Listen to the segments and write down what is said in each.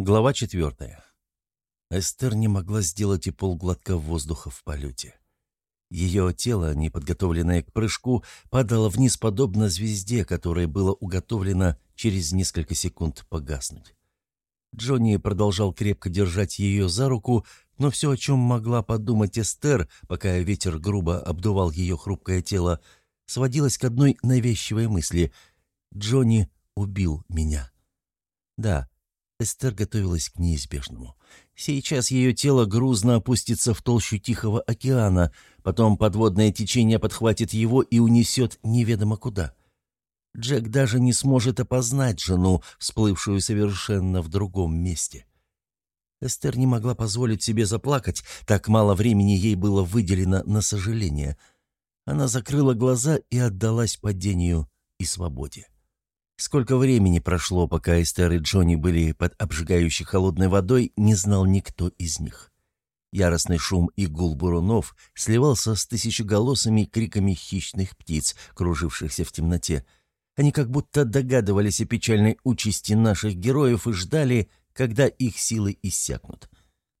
Глава четвертая. Эстер не могла сделать и полглотка воздуха в полете. Ее тело, не подготовленное к прыжку, падало вниз подобно звезде, которой было уготовлено через несколько секунд погаснуть. Джонни продолжал крепко держать ее за руку, но все, о чем могла подумать Эстер, пока ветер грубо обдувал ее хрупкое тело, сводилось к одной навязчивой мысли — Джонни убил меня. Да, Эстер готовилась к неизбежному. Сейчас ее тело грузно опустится в толщу Тихого океана, потом подводное течение подхватит его и унесет неведомо куда. Джек даже не сможет опознать жену, всплывшую совершенно в другом месте. Эстер не могла позволить себе заплакать, так мало времени ей было выделено на сожаление. Она закрыла глаза и отдалась падению и свободе. Сколько времени прошло, пока Эстер и Джонни были под обжигающей холодной водой, не знал никто из них. Яростный шум и гул бурунов сливался с тысячеголосыми криками хищных птиц, кружившихся в темноте. Они как будто догадывались о печальной участи наших героев и ждали, когда их силы иссякнут.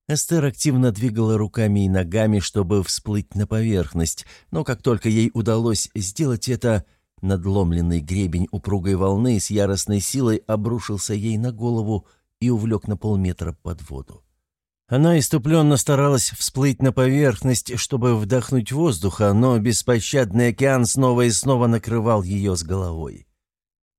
Эстер активно двигала руками и ногами, чтобы всплыть на поверхность, но как только ей удалось сделать это, Надломленный гребень упругой волны с яростной силой обрушился ей на голову и увлек на полметра под воду. Она иступленно старалась всплыть на поверхность, чтобы вдохнуть воздуха, но беспощадный океан снова и снова накрывал ее с головой.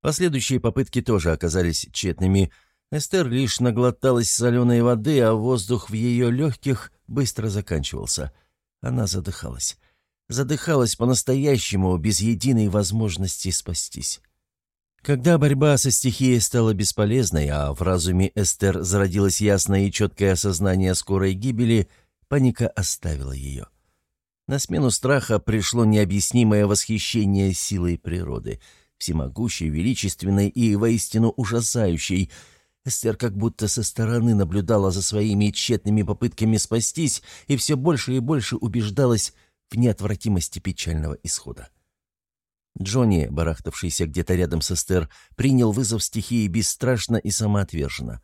Последующие попытки тоже оказались тщетными. Эстер лишь наглоталась соленой воды, а воздух в ее легких быстро заканчивался. Она задыхалась задыхалась по-настоящему, без единой возможности спастись. Когда борьба со стихией стала бесполезной, а в разуме Эстер зародилось ясное и четкое осознание скорой гибели, паника оставила ее. На смену страха пришло необъяснимое восхищение силой природы, всемогущей, величественной и воистину ужасающей. Эстер как будто со стороны наблюдала за своими тщетными попытками спастись и все больше и больше убеждалась, в неотвратимости печального исхода. Джонни, барахтавшийся где-то рядом с Эстер, принял вызов стихии бесстрашно и самоотверженно.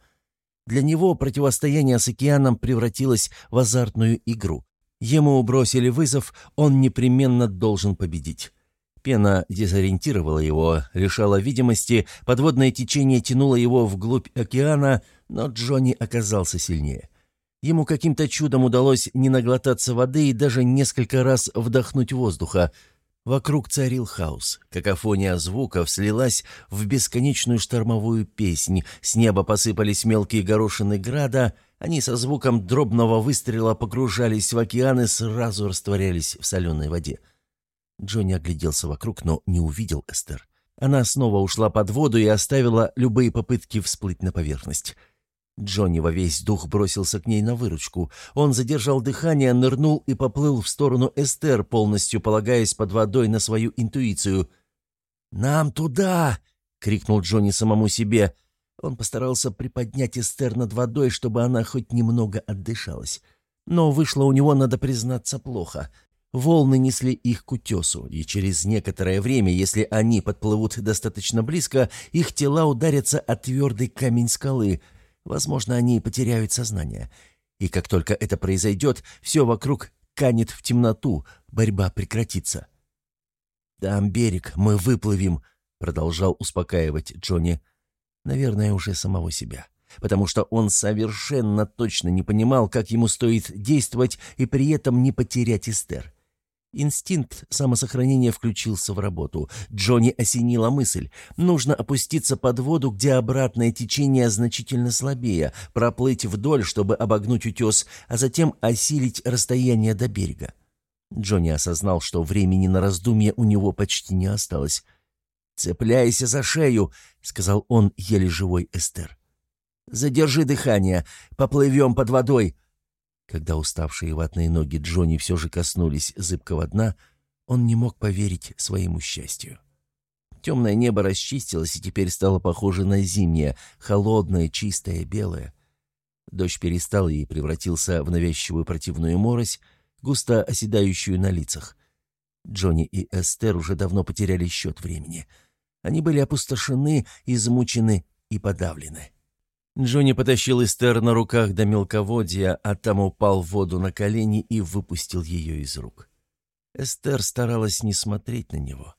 Для него противостояние с океаном превратилось в азартную игру. Ему бросили вызов, он непременно должен победить. Пена дезориентировала его, лишала видимости, подводное течение тянуло его вглубь океана, но Джонни оказался сильнее. Ему каким-то чудом удалось не наглотаться воды и даже несколько раз вдохнуть воздуха. Вокруг царил хаос. Какофония звуков слилась в бесконечную штормовую песнь. С неба посыпались мелкие горошины града. Они со звуком дробного выстрела погружались в океан и сразу растворялись в соленой воде. Джонни огляделся вокруг, но не увидел Эстер. Она снова ушла под воду и оставила любые попытки всплыть на поверхность. Джонни во весь дух бросился к ней на выручку. Он задержал дыхание, нырнул и поплыл в сторону Эстер, полностью полагаясь под водой на свою интуицию. «Нам туда!» — крикнул Джонни самому себе. Он постарался приподнять Эстер над водой, чтобы она хоть немного отдышалась. Но вышло у него, надо признаться, плохо. Волны несли их к утесу, и через некоторое время, если они подплывут достаточно близко, их тела ударятся о твердый камень скалы — Возможно, они потеряют сознание. И как только это произойдет, все вокруг канет в темноту, борьба прекратится. «Там берег, мы выплывем», — продолжал успокаивать Джонни. Наверное, уже самого себя. Потому что он совершенно точно не понимал, как ему стоит действовать и при этом не потерять Эстер. Инстинкт самосохранения включился в работу. Джонни осенила мысль. Нужно опуститься под воду, где обратное течение значительно слабее, проплыть вдоль, чтобы обогнуть утес, а затем осилить расстояние до берега. Джонни осознал, что времени на раздумье у него почти не осталось. «Цепляйся за шею», — сказал он еле живой Эстер. «Задержи дыхание. Поплывем под водой. Когда уставшие ватные ноги Джонни все же коснулись зыбкого дна, он не мог поверить своему счастью. Темное небо расчистилось и теперь стало похоже на зимнее, холодное, чистое, белое. Дождь перестал и превратился в навязчивую противную морось, густо оседающую на лицах. Джонни и Эстер уже давно потеряли счет времени. Они были опустошены, измучены и подавлены. Джонни потащил Эстер на руках до мелководья, а там упал в воду на колени и выпустил ее из рук. Эстер старалась не смотреть на него.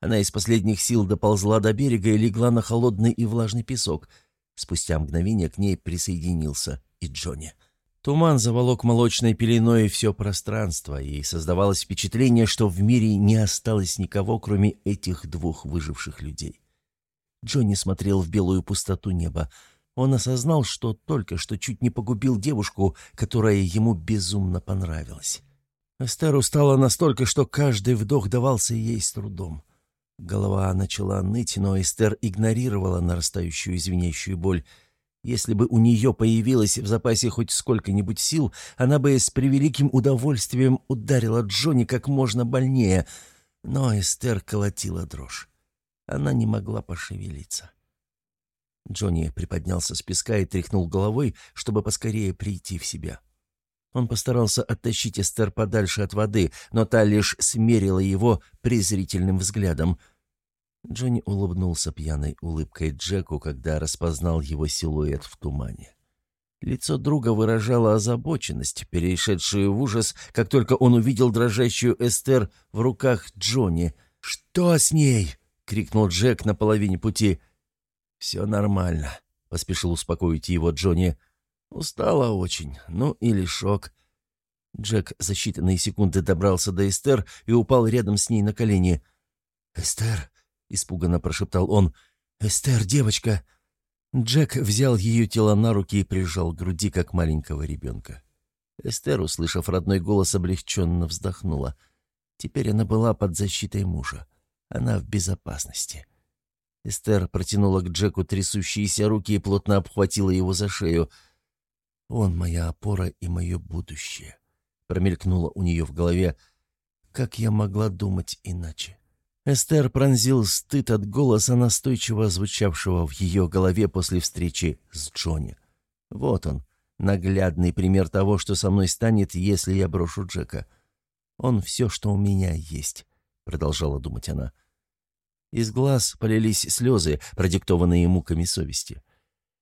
Она из последних сил доползла до берега и легла на холодный и влажный песок. Спустя мгновение к ней присоединился и Джонни. Туман заволок молочной пеленой все пространство, и создавалось впечатление, что в мире не осталось никого, кроме этих двух выживших людей. Джонни смотрел в белую пустоту неба. Он осознал, что только что чуть не погубил девушку, которая ему безумно понравилась. Эстер устала настолько, что каждый вдох давался ей с трудом. Голова начала ныть, но Эстер игнорировала нарастающую извиняющую боль. Если бы у нее появилось в запасе хоть сколько-нибудь сил, она бы с превеликим удовольствием ударила Джонни как можно больнее. Но Эстер колотила дрожь. Она не могла пошевелиться. Джонни приподнялся с песка и тряхнул головой, чтобы поскорее прийти в себя. Он постарался оттащить Эстер подальше от воды, но та лишь смерила его презрительным взглядом. Джонни улыбнулся пьяной улыбкой Джеку, когда распознал его силуэт в тумане. Лицо друга выражало озабоченность, перешедшую в ужас, как только он увидел дрожащую Эстер в руках Джонни. «Что с ней?» — крикнул Джек на половине пути. «Все нормально», — поспешил успокоить его Джонни. «Устала очень. Ну, или шок». Джек за считанные секунды добрался до Эстер и упал рядом с ней на колени. «Эстер!» — испуганно прошептал он. «Эстер, девочка!» Джек взял ее тело на руки и прижал к груди, как маленького ребенка. Эстер, услышав родной голос, облегченно вздохнула. Теперь она была под защитой мужа. Она в безопасности. Эстер протянула к Джеку трясущиеся руки и плотно обхватила его за шею. «Он моя опора и мое будущее», — промелькнуло у нее в голове. «Как я могла думать иначе?» Эстер пронзил стыд от голоса, настойчиво звучавшего в ее голове после встречи с Джонни. «Вот он, наглядный пример того, что со мной станет, если я брошу Джека. Он все, что у меня есть», — продолжала думать она. Из глаз полились слезы, продиктованные муками совести.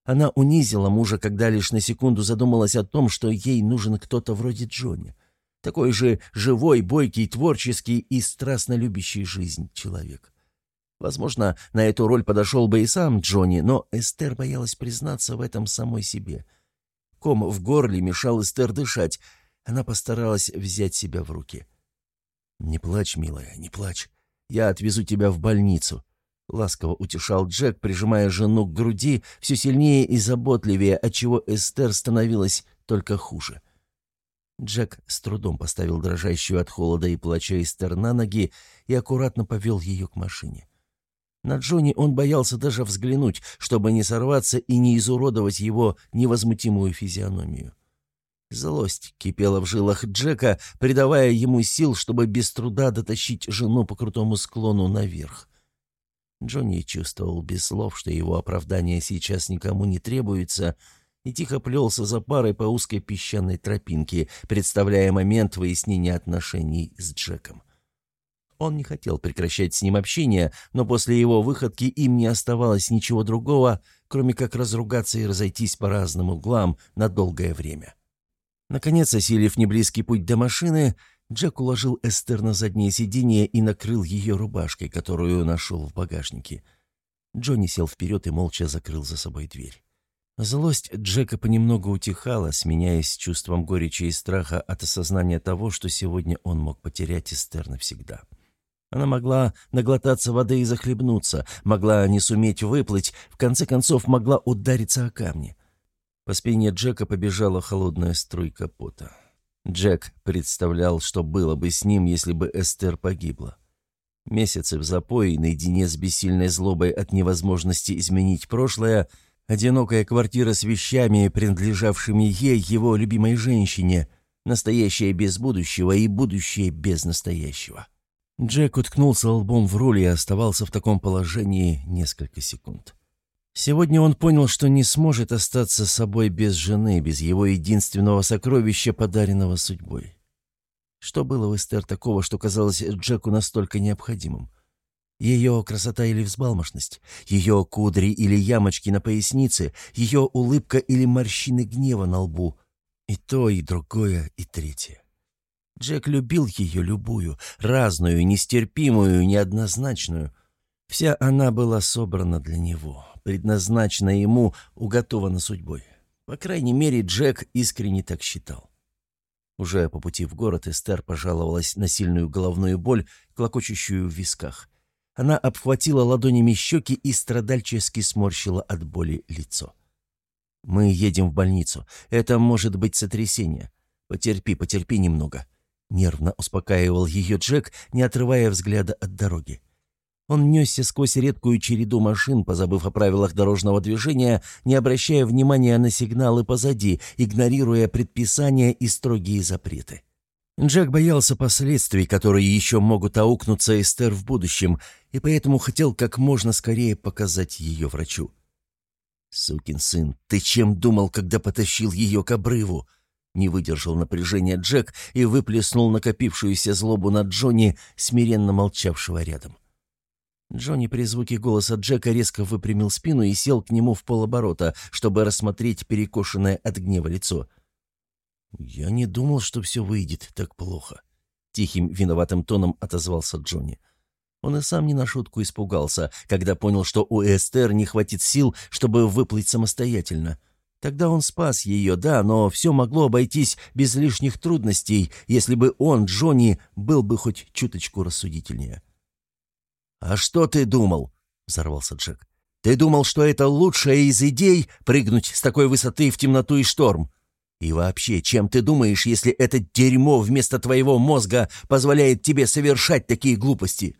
Она унизила мужа, когда лишь на секунду задумалась о том, что ей нужен кто-то вроде Джонни. Такой же живой, бойкий, творческий и страстно любящий жизнь человек. Возможно, на эту роль подошел бы и сам Джонни, но Эстер боялась признаться в этом самой себе. Ком в горле мешал Эстер дышать. Она постаралась взять себя в руки. «Не плачь, милая, не плачь. Я отвезу тебя в больницу», — ласково утешал Джек, прижимая жену к груди все сильнее и заботливее, отчего Эстер становилась только хуже. Джек с трудом поставил дрожащую от холода и плача Эстер на ноги и аккуратно повел ее к машине. На Джонни он боялся даже взглянуть, чтобы не сорваться и не изуродовать его невозмутимую физиономию. Злость кипела в жилах Джека, придавая ему сил, чтобы без труда дотащить жену по крутому склону наверх. Джонни чувствовал без слов, что его оправдание сейчас никому не требуется, и тихо плелся за парой по узкой песчаной тропинке, представляя момент выяснения отношений с Джеком. Он не хотел прекращать с ним общение, но после его выходки им не оставалось ничего другого, кроме как разругаться и разойтись по разным углам на долгое время. Наконец, осилив неблизкий путь до машины, Джек уложил Эстер на заднее сиденье и накрыл ее рубашкой, которую нашел в багажнике. Джонни сел вперед и молча закрыл за собой дверь. Злость Джека понемногу утихала, сменяясь чувством горечи и страха от осознания того, что сегодня он мог потерять Эстер навсегда. Она могла наглотаться воды и захлебнуться, могла не суметь выплыть, в конце концов могла удариться о камни. По спине Джека побежала холодная струйка пота. Джек представлял, что было бы с ним, если бы Эстер погибла. Месяцы в запое, наедине с бессильной злобой от невозможности изменить прошлое, одинокая квартира с вещами, принадлежавшими ей, его любимой женщине, настоящее без будущего и будущее без настоящего. Джек уткнулся лбом в руль и оставался в таком положении несколько секунд. Сегодня он понял, что не сможет остаться собой без жены, без его единственного сокровища, подаренного судьбой. Что было в Эстер такого, что казалось Джеку настолько необходимым? Ее красота или взбалмошность, ее кудри или ямочки на пояснице, ее улыбка или морщины гнева на лбу. И то, и другое, и третье. Джек любил ее любую, разную, нестерпимую, неоднозначную. Вся она была собрана для него, предназначена ему, уготована судьбой. По крайней мере, Джек искренне так считал. Уже по пути в город Эстер пожаловалась на сильную головную боль, клокочущую в висках. Она обхватила ладонями щеки и страдальчески сморщила от боли лицо. «Мы едем в больницу. Это может быть сотрясение. Потерпи, потерпи немного», — нервно успокаивал ее Джек, не отрывая взгляда от дороги. Он несся сквозь редкую череду машин, позабыв о правилах дорожного движения, не обращая внимания на сигналы позади, игнорируя предписания и строгие запреты. Джек боялся последствий, которые еще могут аукнуться Эстер в будущем, и поэтому хотел как можно скорее показать ее врачу. «Сукин сын, ты чем думал, когда потащил ее к обрыву?» Не выдержал напряжения Джек и выплеснул накопившуюся злобу на Джонни, смиренно молчавшего рядом. Джонни при звуке голоса Джека резко выпрямил спину и сел к нему в полоборота, чтобы рассмотреть перекошенное от гнева лицо. «Я не думал, что все выйдет так плохо», — тихим виноватым тоном отозвался Джонни. Он и сам не на шутку испугался, когда понял, что у Эстер не хватит сил, чтобы выплыть самостоятельно. Тогда он спас ее, да, но все могло обойтись без лишних трудностей, если бы он, Джонни, был бы хоть чуточку рассудительнее. «А что ты думал?» — взорвался Джек. «Ты думал, что это лучшая из идей — прыгнуть с такой высоты в темноту и шторм? И вообще, чем ты думаешь, если это дерьмо вместо твоего мозга позволяет тебе совершать такие глупости?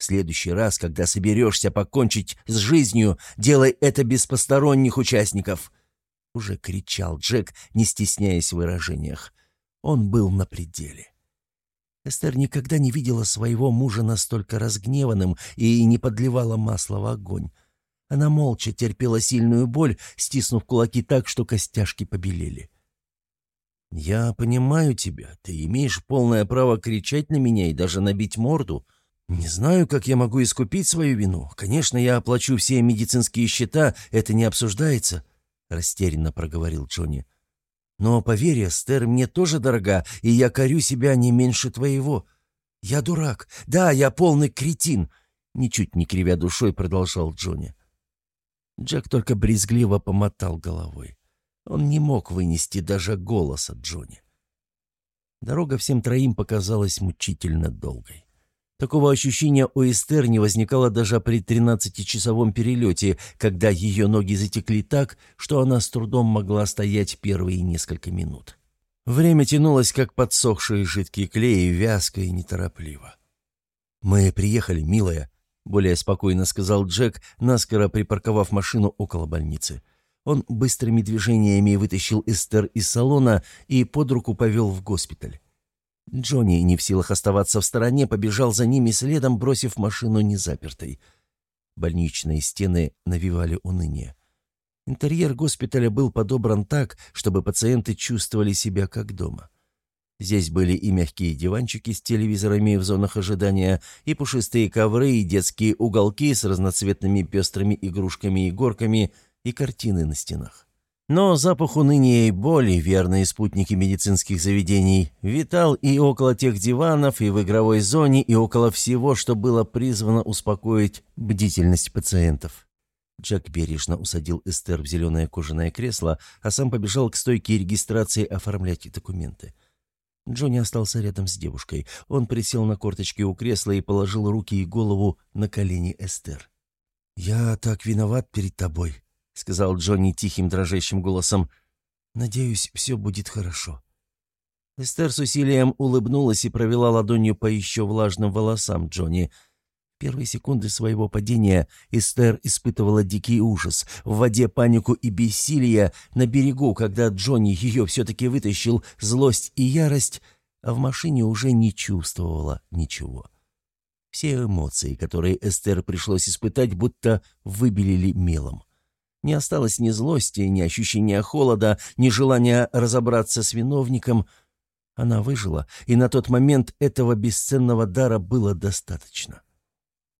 В следующий раз, когда соберешься покончить с жизнью, делай это без посторонних участников!» Уже кричал Джек, не стесняясь в выражениях. Он был на пределе. Эстер никогда не видела своего мужа настолько разгневанным и не подливала масла в огонь. Она молча терпела сильную боль, стиснув кулаки так, что костяшки побелели. «Я понимаю тебя. Ты имеешь полное право кричать на меня и даже набить морду. Не знаю, как я могу искупить свою вину. Конечно, я оплачу все медицинские счета, это не обсуждается», — растерянно проговорил Джонни. Но, поверь, Эстер, мне тоже дорога, и я корю себя не меньше твоего. Я дурак. Да, я полный кретин. Ничуть не кривя душой, продолжал Джонни. Джек только брезгливо помотал головой. Он не мог вынести даже голоса Джонни. Дорога всем троим показалась мучительно долгой. Такого ощущения у Эстер не возникало даже при тринадцатичасовом перелете, когда ее ноги затекли так, что она с трудом могла стоять первые несколько минут. Время тянулось, как подсохший жидкий клей, вязко и неторопливо. «Мы приехали, милая», — более спокойно сказал Джек, наскоро припарковав машину около больницы. Он быстрыми движениями вытащил Эстер из салона и под руку повел в госпиталь. Джонни, не в силах оставаться в стороне, побежал за ними следом, бросив машину незапертой. Больничные стены навевали уныние. Интерьер госпиталя был подобран так, чтобы пациенты чувствовали себя как дома. Здесь были и мягкие диванчики с телевизорами в зонах ожидания, и пушистые ковры, и детские уголки с разноцветными пестрыми игрушками и горками, и картины на стенах. Но запах уныния и боли, верные спутники медицинских заведений, витал и около тех диванов, и в игровой зоне, и около всего, что было призвано успокоить бдительность пациентов. Джек бережно усадил Эстер в зеленое кожаное кресло, а сам побежал к стойке регистрации оформлять документы. Джонни остался рядом с девушкой. Он присел на корточки у кресла и положил руки и голову на колени Эстер. «Я так виноват перед тобой», — сказал Джонни тихим дрожащим голосом. «Надеюсь, все будет хорошо». Эстер с усилием улыбнулась и провела ладонью по еще влажным волосам Джонни. Первые секунды своего падения Эстер испытывала дикий ужас, в воде панику и бессилие, на берегу, когда Джонни ее все-таки вытащил, злость и ярость, а в машине уже не чувствовала ничего. Все эмоции, которые Эстер пришлось испытать, будто выбелили мелом. Не осталось ни злости, ни ощущения холода, ни желания разобраться с виновником. Она выжила, и на тот момент этого бесценного дара было достаточно.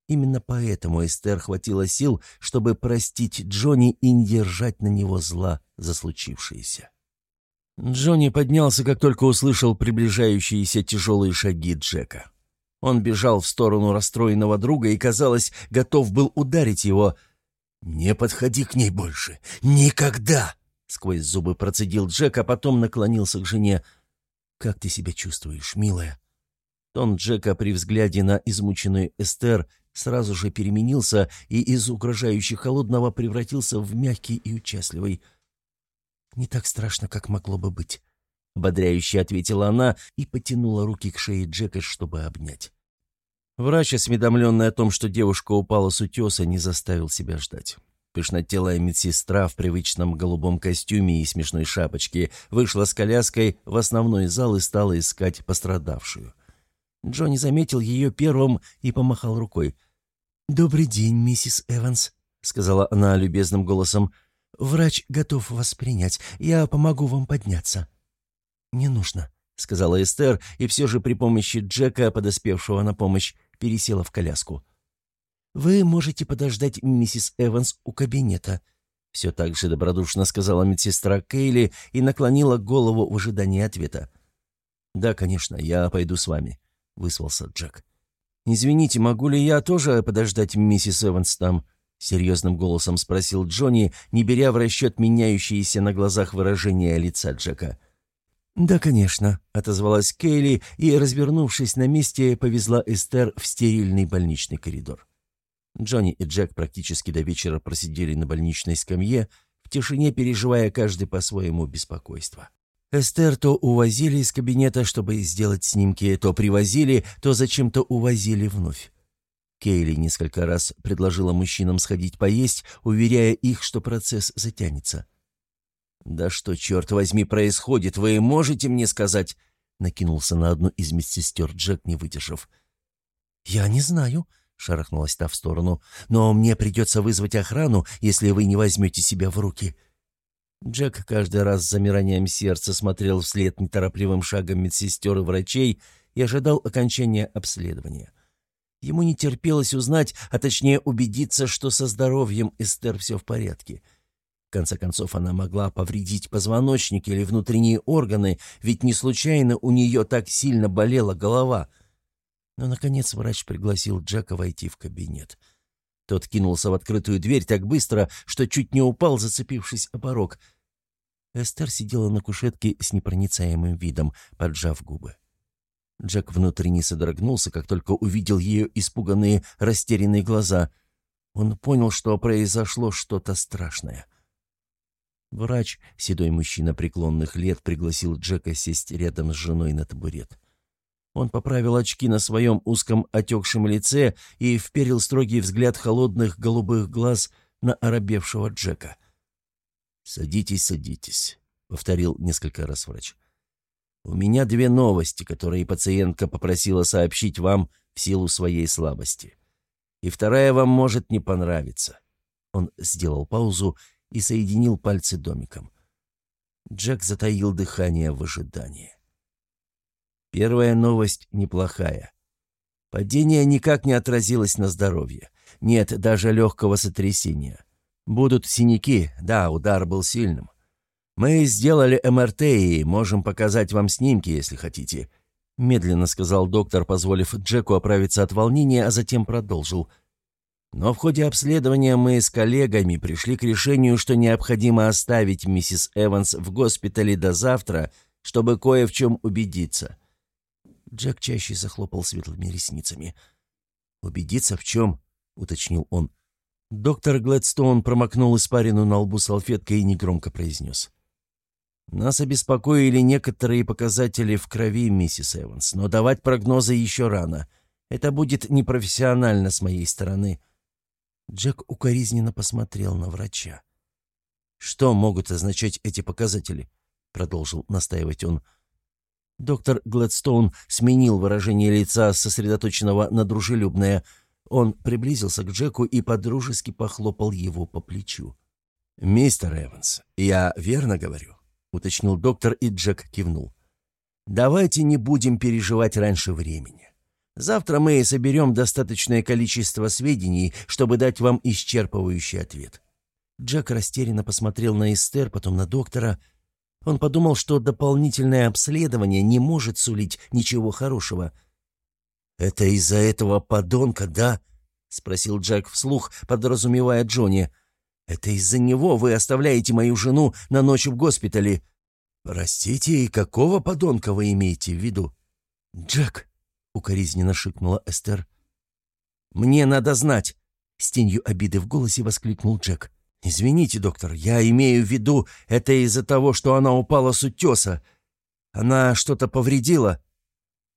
Именно поэтому Эстер хватило сил, чтобы простить Джонни и не держать на него зла за случившееся. Джонни поднялся, как только услышал приближающиеся тяжелые шаги Джека. Он бежал в сторону расстроенного друга и, казалось, готов был ударить его. «Не подходи к ней больше! Никогда!» Сквозь зубы процедил Джек, а потом наклонился к жене. «Как ты себя чувствуешь, милая?» Тон Джека при взгляде на измученную Эстер сразу же переменился и из угрожающе холодного превратился в мягкий и участливый. «Не так страшно, как могло бы быть», — ободряюще ответила она и потянула руки к шее Джека, чтобы обнять. Врач, осведомленный о том, что девушка упала с утеса, не заставил себя ждать. Пышнотелая медсестра в привычном голубом костюме и смешной шапочке вышла с коляской в основной зал и стала искать пострадавшую. Джонни заметил ее первым и помахал рукой. «Добрый день, миссис Эванс», — сказала она любезным голосом. «Врач готов вас принять. Я помогу вам подняться». «Не нужно», — сказала Эстер, и все же при помощи Джека, подоспевшего на помощь, пересела в коляску. «Вы можете подождать миссис Эванс у кабинета», — все так же добродушно сказала медсестра Кейли и наклонила голову в ожидании ответа. «Да, конечно, я пойду с вами», — вызвался Джек. «Извините, могу ли я тоже подождать миссис Эванс там?» — серьезным голосом спросил Джонни, не беря в расчет меняющиеся на глазах выражения лица Джека. «Да, конечно», — отозвалась Кейли и, развернувшись на месте, повезла Эстер в стерильный больничный коридор. Джонни и Джек практически до вечера просидели на больничной скамье, в тишине переживая каждый по-своему беспокойство. Эстер то увозили из кабинета, чтобы сделать снимки, то привозили, то зачем-то увозили вновь. Кейли несколько раз предложила мужчинам сходить поесть, уверяя их, что процесс затянется. «Да что, черт возьми, происходит? Вы можете мне сказать?» Накинулся на одну из медсестер Джек, не выдержав. «Я не знаю», — шарахнулась та в сторону, «но мне придется вызвать охрану, если вы не возьмете себя в руки». Джек каждый раз с замиранием сердца смотрел вслед неторопливым шагом медсестер и врачей и ожидал окончания обследования. Ему не терпелось узнать, а точнее убедиться, что со здоровьем Эстер все в порядке. В конце концов, она могла повредить позвоночник или внутренние органы, ведь не случайно у нее так сильно болела голова. Но, наконец, врач пригласил Джека войти в кабинет. Тот кинулся в открытую дверь так быстро, что чуть не упал, зацепившись о порог. Эстер сидела на кушетке с непроницаемым видом, поджав губы. Джек внутренне содрогнулся, как только увидел ее испуганные, растерянные глаза. Он понял, что произошло что-то страшное. Врач, седой мужчина преклонных лет, пригласил Джека сесть рядом с женой на табурет. Он поправил очки на своем узком отекшем лице и вперил строгий взгляд холодных голубых глаз на оробевшего Джека. «Садитесь, садитесь», — повторил несколько раз врач. «У меня две новости, которые пациентка попросила сообщить вам в силу своей слабости. И вторая вам может не понравиться». Он сделал паузу и соединил пальцы домиком. Джек затаил дыхание в ожидании. Первая новость неплохая. Падение никак не отразилось на здоровье. Нет даже легкого сотрясения. Будут синяки, да, удар был сильным. Мы сделали МРТ и можем показать вам снимки, если хотите. Медленно сказал доктор, позволив Джеку оправиться от волнения, а затем продолжил. Но в ходе обследования мы с коллегами пришли к решению, что необходимо оставить миссис Эванс в госпитале до завтра, чтобы кое в чем убедиться. Джек чаще захлопал светлыми ресницами. «Убедиться в чем?» — уточнил он. Доктор Глэдстоун промокнул испарину на лбу салфеткой и негромко произнес. «Нас обеспокоили некоторые показатели в крови, миссис Эванс, но давать прогнозы еще рано. Это будет непрофессионально с моей стороны». Джек укоризненно посмотрел на врача. «Что могут означать эти показатели?» — продолжил настаивать он. Доктор Гладстоун сменил выражение лица сосредоточенного на дружелюбное. Он приблизился к Джеку и подружески похлопал его по плечу. «Мистер Эванс, я верно говорю?» — уточнил доктор, и Джек кивнул. «Давайте не будем переживать раньше времени. Завтра мы соберем достаточное количество сведений, чтобы дать вам исчерпывающий ответ». Джек растерянно посмотрел на Эстер, потом на доктора. Он подумал, что дополнительное обследование не может сулить ничего хорошего. «Это из-за этого подонка, да?» — спросил Джек вслух, подразумевая Джонни. «Это из-за него вы оставляете мою жену на ночь в госпитале». «Простите, и какого подонка вы имеете в виду?» «Джек», — укоризненно шикнула Эстер. «Мне надо знать!» — с тенью обиды в голосе воскликнул Джек. «Извините, доктор, я имею в виду, это из-за того, что она упала с утеса. Она что-то повредила?»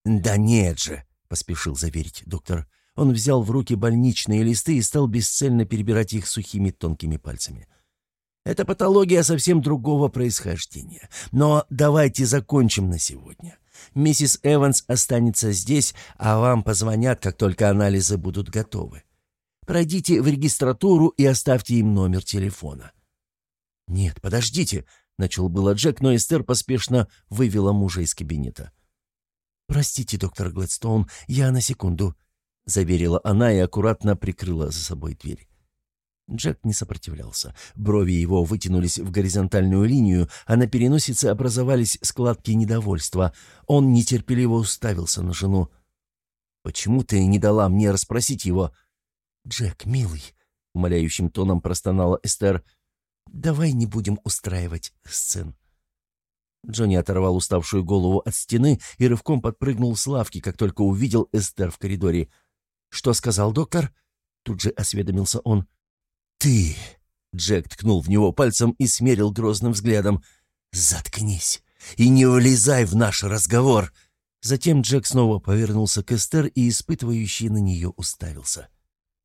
«Да нет же!» — поспешил заверить доктор. Он взял в руки больничные листы и стал бесцельно перебирать их сухими тонкими пальцами. «Это патология совсем другого происхождения. Но давайте закончим на сегодня. Миссис Эванс останется здесь, а вам позвонят, как только анализы будут готовы. Пройдите в регистратуру и оставьте им номер телефона». «Нет, подождите», — начал было Джек, но Эстер поспешно вывела мужа из кабинета. «Простите, доктор Гладстоун, я на секунду», — заверила она и аккуратно прикрыла за собой дверь. Джек не сопротивлялся. Брови его вытянулись в горизонтальную линию, а на переносице образовались складки недовольства. Он нетерпеливо уставился на жену. «Почему ты не дала мне расспросить его?» «Джек, милый», — умоляющим тоном простонала Эстер, — «давай не будем устраивать сцен». Джонни оторвал уставшую голову от стены и рывком подпрыгнул с лавки, как только увидел Эстер в коридоре. «Что сказал доктор?» Тут же осведомился он. «Ты!» — Джек ткнул в него пальцем и смерил грозным взглядом. «Заткнись и не влезай в наш разговор!» Затем Джек снова повернулся к Эстер и, испытывающий на нее, уставился.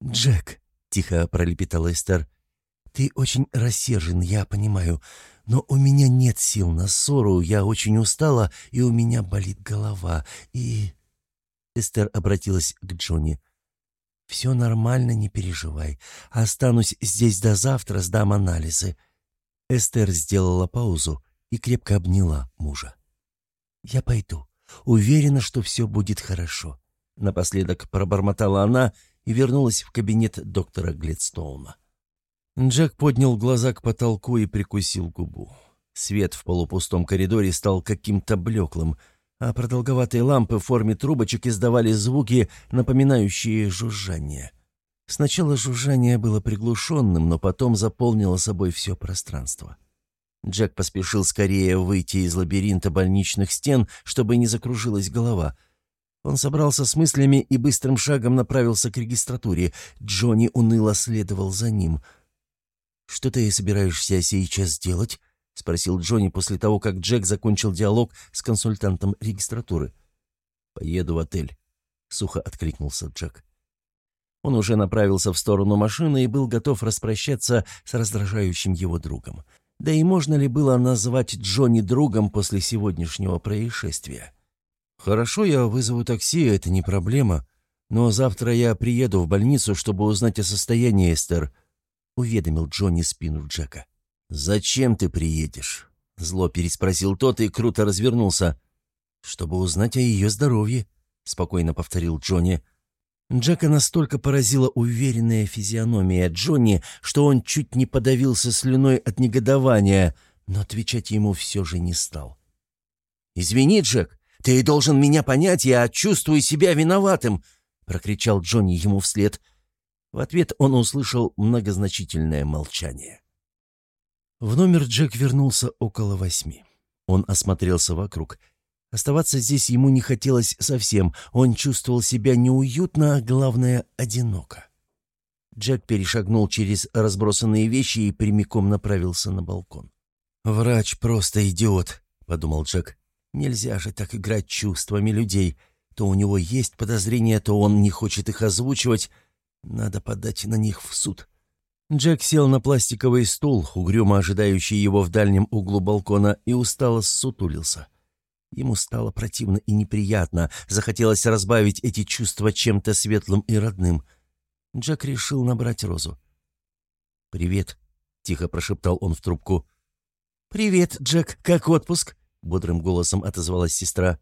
«Джек», — тихо пролепетала Эстер, — «ты очень рассержен, я понимаю, но у меня нет сил на ссору, я очень устала, и у меня болит голова, и...» Эстер обратилась к Джонни. «Все нормально, не переживай. Останусь здесь до завтра, сдам анализы». Эстер сделала паузу и крепко обняла мужа. «Я пойду. Уверена, что все будет хорошо». Напоследок пробормотала она и вернулась в кабинет доктора Гледстоуна. Джек поднял глаза к потолку и прикусил губу. Свет в полупустом коридоре стал каким-то блеклым — а продолговатые лампы в форме трубочек издавали звуки, напоминающие жужжание. Сначала жужжание было приглушенным, но потом заполнило собой все пространство. Джек поспешил скорее выйти из лабиринта больничных стен, чтобы не закружилась голова. Он собрался с мыслями и быстрым шагом направился к регистратуре. Джонни уныло следовал за ним. «Что ты собираешься сейчас делать?» — спросил Джонни после того, как Джек закончил диалог с консультантом регистратуры. «Поеду в отель», — сухо откликнулся Джек. Он уже направился в сторону машины и был готов распрощаться с раздражающим его другом. Да и можно ли было назвать Джонни другом после сегодняшнего происшествия? «Хорошо, я вызову такси, это не проблема. Но завтра я приеду в больницу, чтобы узнать о состоянии Эстер», — уведомил Джонни спину Джека. «Зачем ты приедешь?» — зло переспросил тот и круто развернулся. «Чтобы узнать о ее здоровье», — спокойно повторил Джонни. Джека настолько поразила уверенная физиономия Джонни, что он чуть не подавился слюной от негодования, но отвечать ему все же не стал. «Извини, Джек, ты должен меня понять, я чувствую себя виноватым!» — прокричал Джонни ему вслед. В ответ он услышал многозначительное молчание. В номер Джек вернулся около восьми. Он осмотрелся вокруг. Оставаться здесь ему не хотелось совсем. Он чувствовал себя неуютно, а главное — одиноко. Джек перешагнул через разбросанные вещи и прямиком направился на балкон. «Врач просто идиот», — подумал Джек. «Нельзя же так играть чувствами людей. То у него есть подозрения, то он не хочет их озвучивать. Надо подать на них в суд». Джек сел на пластиковый стул, угрюмо ожидающий его в дальнем углу балкона, и устало ссутулился. Ему стало противно и неприятно, захотелось разбавить эти чувства чем-то светлым и родным. Джек решил набрать Розу. «Привет», — тихо прошептал он в трубку. «Привет, Джек, как отпуск?» — бодрым голосом отозвалась сестра.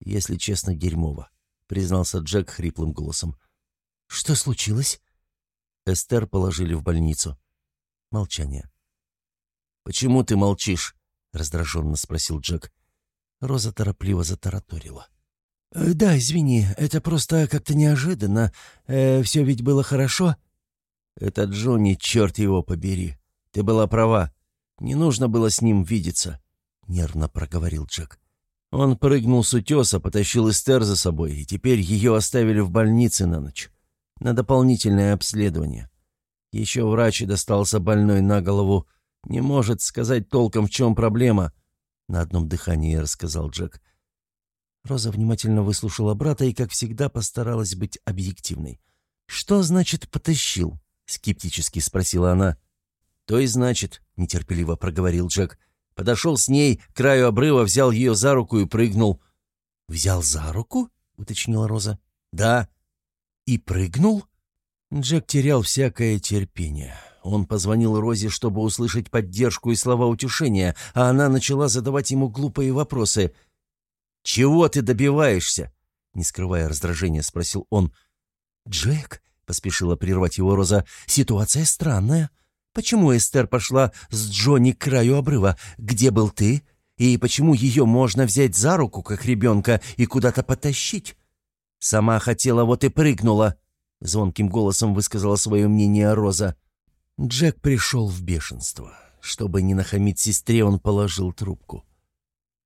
«Если честно, дерьмово», —— признался Джек хриплым голосом. «Что случилось?» Эстер положили в больницу. Молчание. «Почему ты молчишь?» — раздраженно спросил Джек. Роза торопливо затараторила. «Э, «Да, извини, это просто как-то неожиданно. Э, все ведь было хорошо». «Это Джонни, черт его побери. Ты была права. Не нужно было с ним видеться», — нервно проговорил Джек. Он прыгнул с утеса, потащил Эстер за собой, и теперь ее оставили в больнице на ночь. На дополнительное обследование. Еще врач достался больной на голову. Не может сказать толком, в чем проблема. На одном дыхании рассказал Джек. Роза внимательно выслушала брата и, как всегда, постаралась быть объективной. «Что значит «потащил»?» — скептически спросила она. «То и значит», — нетерпеливо проговорил Джек. Подошел с ней к краю обрыва, взял ее за руку и прыгнул. «Взял за руку?» — уточнила Роза. «Да». «И прыгнул?» Джек терял всякое терпение. Он позвонил Розе, чтобы услышать поддержку и слова утешения, а она начала задавать ему глупые вопросы. «Чего ты добиваешься?» Не скрывая раздражения, спросил он. «Джек», — поспешила прервать его Роза, — «ситуация странная. Почему Эстер пошла с Джонни к краю обрыва? Где был ты? И почему ее можно взять за руку, как ребенка, и куда-то потащить? Сама хотела, вот и прыгнула. Звонким голосом высказала свое мнение Роза. Джек пришел в бешенство. Чтобы не нахамить сестре, он положил трубку.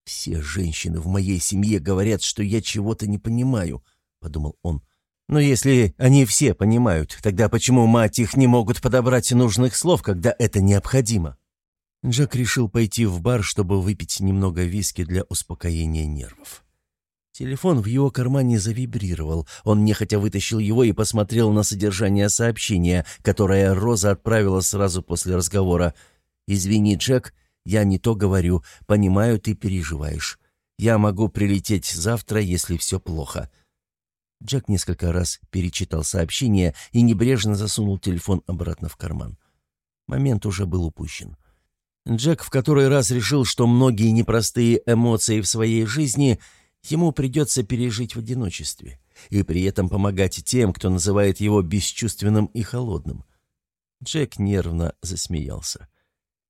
«Все женщины в моей семье говорят, что я чего-то не понимаю», — подумал он. Но если они все понимают, тогда почему мать их не могут подобрать нужных слов, когда это необходимо? Джек решил пойти в бар, чтобы выпить немного виски для успокоения нервов. Телефон в его кармане завибрировал. Он нехотя вытащил его и посмотрел на содержание сообщения, которое Роза отправила сразу после разговора. «Извини, Джек, я не то говорю. Понимаю, ты переживаешь. Я могу прилететь завтра, если все плохо. Джек несколько раз перечитал сообщение и небрежно засунул телефон обратно в карман. Момент уже был упущен. Джек в который раз решил, что многие непростые эмоции в своей жизни ему придется пережить в одиночестве, и при этом помогать тем, кто называет его бесчувственным и холодным. Джек нервно засмеялся.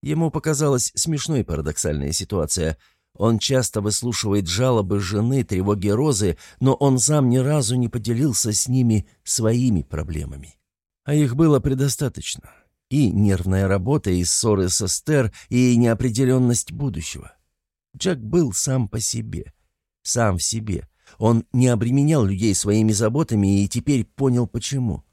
Ему показалась смешной парадоксальная ситуация — он часто выслушивает жалобы жены, тревоги Розы, но он сам ни разу не поделился с ними своими проблемами. А их было предостаточно. И нервная работа, и ссоры со Стер, и неопределенность будущего. Джек был сам по себе. Сам в себе. Он не обременял людей своими заботами и теперь понял, почему.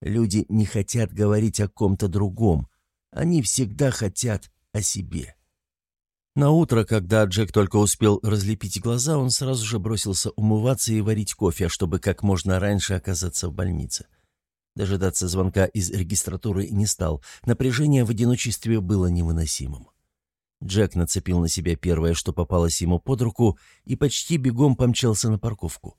Люди не хотят говорить о ком-то другом. Они всегда хотят о себе. На утро, когда Джек только успел разлепить глаза, он сразу же бросился умываться и варить кофе, чтобы как можно раньше оказаться в больнице. Дожидаться звонка из регистратуры не стал. Напряжение в одиночестве было невыносимым. Джек нацепил на себя первое, что попалось ему под руку, и почти бегом помчался на парковку.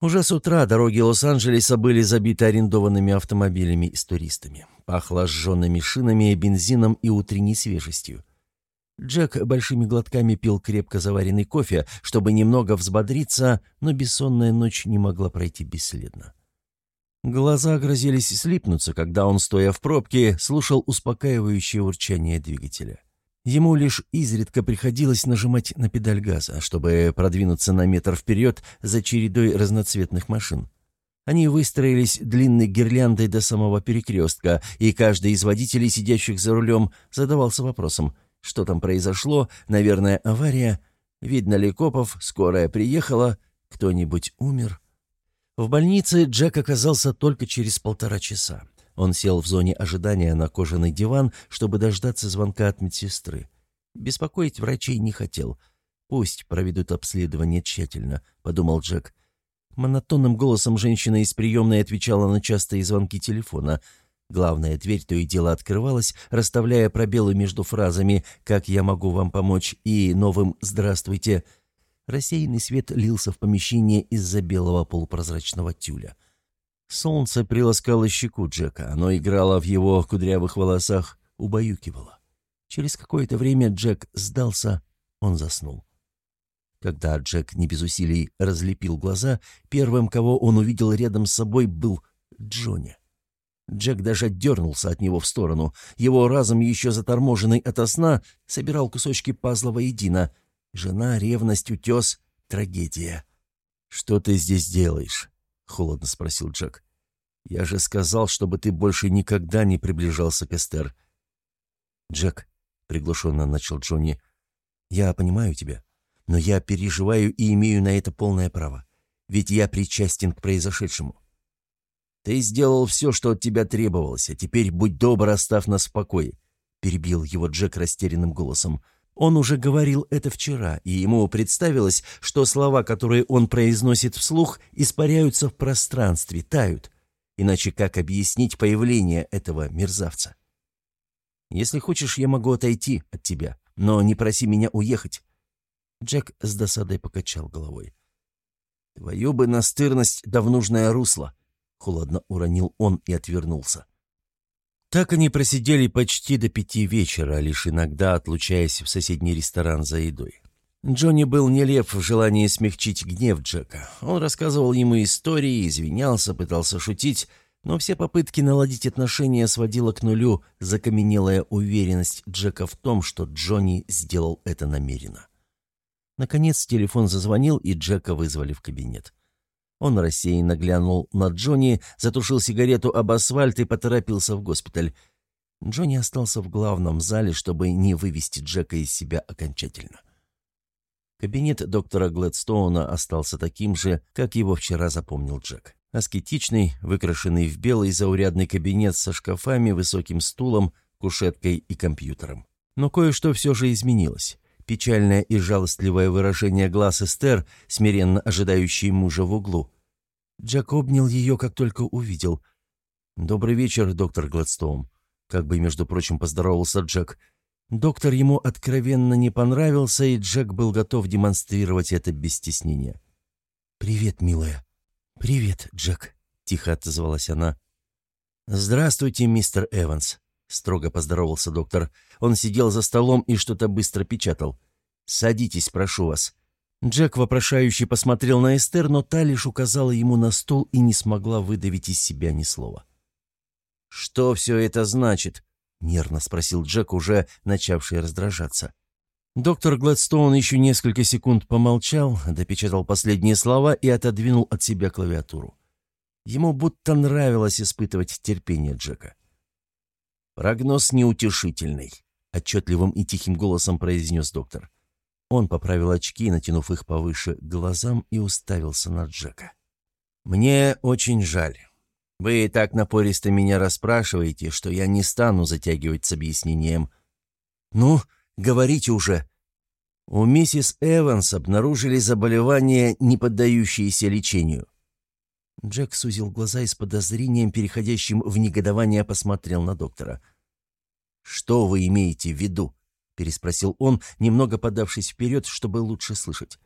Уже с утра дороги Лос-Анджелеса были забиты арендованными автомобилями и с туристами. Пахло сжженными шинами, бензином и утренней свежестью. Джек большими глотками пил крепко заваренный кофе, чтобы немного взбодриться, но бессонная ночь не могла пройти бесследно. Глаза грозились слипнуться, когда он, стоя в пробке, слушал успокаивающее урчание двигателя. Ему лишь изредка приходилось нажимать на педаль газа, чтобы продвинуться на метр вперед за чередой разноцветных машин. Они выстроились длинной гирляндой до самого перекрестка, и каждый из водителей, сидящих за рулем, задавался вопросом, что там произошло? Наверное, авария. Видно ли копов? Скорая приехала. Кто-нибудь умер? В больнице Джек оказался только через полтора часа. Он сел в зоне ожидания на кожаный диван, чтобы дождаться звонка от медсестры. Беспокоить врачей не хотел. «Пусть проведут обследование тщательно», — подумал Джек. Монотонным голосом женщина из приемной отвечала на частые звонки телефона — Главная дверь то и дело открывалась, расставляя пробелы между фразами «Как я могу вам помочь?» и новым «Здравствуйте». Рассеянный свет лился в помещение из-за белого полупрозрачного тюля. Солнце приласкало щеку Джека, оно играло в его кудрявых волосах, убаюкивало. Через какое-то время Джек сдался, он заснул. Когда Джек не без усилий разлепил глаза, первым, кого он увидел рядом с собой, был Джонни. Джек даже дернулся от него в сторону. Его разум, еще заторможенный ото сна, собирал кусочки пазла воедино. Жена, ревность, утес, трагедия. «Что ты здесь делаешь?» — холодно спросил Джек. «Я же сказал, чтобы ты больше никогда не приближался к Эстер». «Джек», — приглушенно начал Джонни, — «я понимаю тебя. Но я переживаю и имею на это полное право. Ведь я причастен к произошедшему. Ты сделал все, что от тебя требовалось, а теперь будь добр, оставь нас в покое», — перебил его Джек растерянным голосом. Он уже говорил это вчера, и ему представилось, что слова, которые он произносит вслух, испаряются в пространстве, тают. Иначе как объяснить появление этого мерзавца? «Если хочешь, я могу отойти от тебя, но не проси меня уехать. Джек с досадой покачал головой. «Твою бы настырность да в нужное русло!» — холодно уронил он и отвернулся. Так они просидели почти до пяти вечера, лишь иногда отлучаясь в соседний ресторан за едой. Джонни был нелеп в желании смягчить гнев Джека. Он рассказывал ему истории, извинялся, пытался шутить, но все попытки наладить отношения сводила к нулю закаменелая уверенность Джека в том, что Джонни сделал это намеренно. Наконец телефон зазвонил, и Джека вызвали в кабинет. Он рассеянно глянул на Джонни, затушил сигарету об асфальт и поторопился в госпиталь. Джонни остался в главном зале, чтобы не вывести Джека из себя окончательно. Кабинет доктора Глэдстоуна остался таким же, как его вчера запомнил Джек. Аскетичный, выкрашенный в белый заурядный кабинет со шкафами, высоким стулом, кушеткой и компьютером. Но кое-что все же изменилось печальное и жалостливое выражение глаз Эстер, смиренно ожидающей мужа в углу. Джек обнял ее, как только увидел. «Добрый вечер, доктор Гладстоун», — как бы, между прочим, поздоровался Джек. Доктор ему откровенно не понравился, и Джек был готов демонстрировать это без стеснения. «Привет, милая». «Привет, Джек», — тихо отозвалась она. «Здравствуйте, мистер Эванс», строго поздоровался доктор. Он сидел за столом и что-то быстро печатал. «Садитесь, прошу вас». Джек вопрошающе посмотрел на Эстер, но та лишь указала ему на стул и не смогла выдавить из себя ни слова. «Что все это значит?» — нервно спросил Джек, уже начавший раздражаться. Доктор Гладстоун еще несколько секунд помолчал, допечатал последние слова и отодвинул от себя клавиатуру. Ему будто нравилось испытывать терпение Джека. «Прогноз неутешительный», — отчетливым и тихим голосом произнес доктор. Он поправил очки, натянув их повыше к глазам, и уставился на Джека. «Мне очень жаль. Вы так напористо меня расспрашиваете, что я не стану затягивать с объяснением. Ну, говорите уже». У миссис Эванс обнаружили заболевание, не поддающееся лечению. Джек сузил глаза и с подозрением, переходящим в негодование, посмотрел на доктора. «Что вы имеете в виду?» — переспросил он, немного подавшись вперед, чтобы лучше слышать.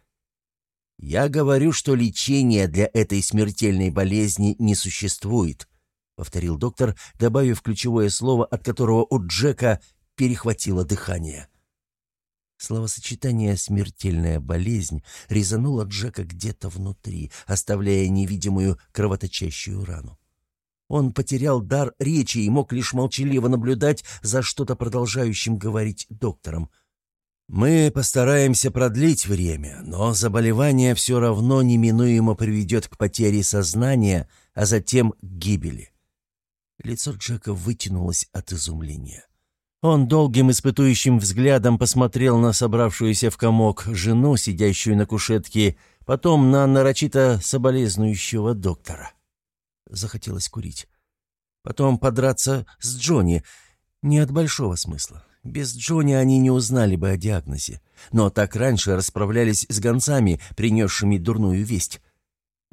«Я говорю, что лечения для этой смертельной болезни не существует», — повторил доктор, добавив ключевое слово, от которого у Джека перехватило дыхание. Словосочетание «смертельная болезнь» резануло Джека где-то внутри, оставляя невидимую кровоточащую рану. Он потерял дар речи и мог лишь молчаливо наблюдать за что-то продолжающим говорить доктором. «Мы постараемся продлить время, но заболевание все равно неминуемо приведет к потере сознания, а затем к гибели». Лицо Джека вытянулось от изумления. Он долгим испытующим взглядом посмотрел на собравшуюся в комок жену, сидящую на кушетке, потом на нарочито соболезнующего доктора. Захотелось курить. Потом подраться с Джонни. Не от большого смысла. Без Джонни они не узнали бы о диагнозе. Но так раньше расправлялись с гонцами, принесшими дурную весть.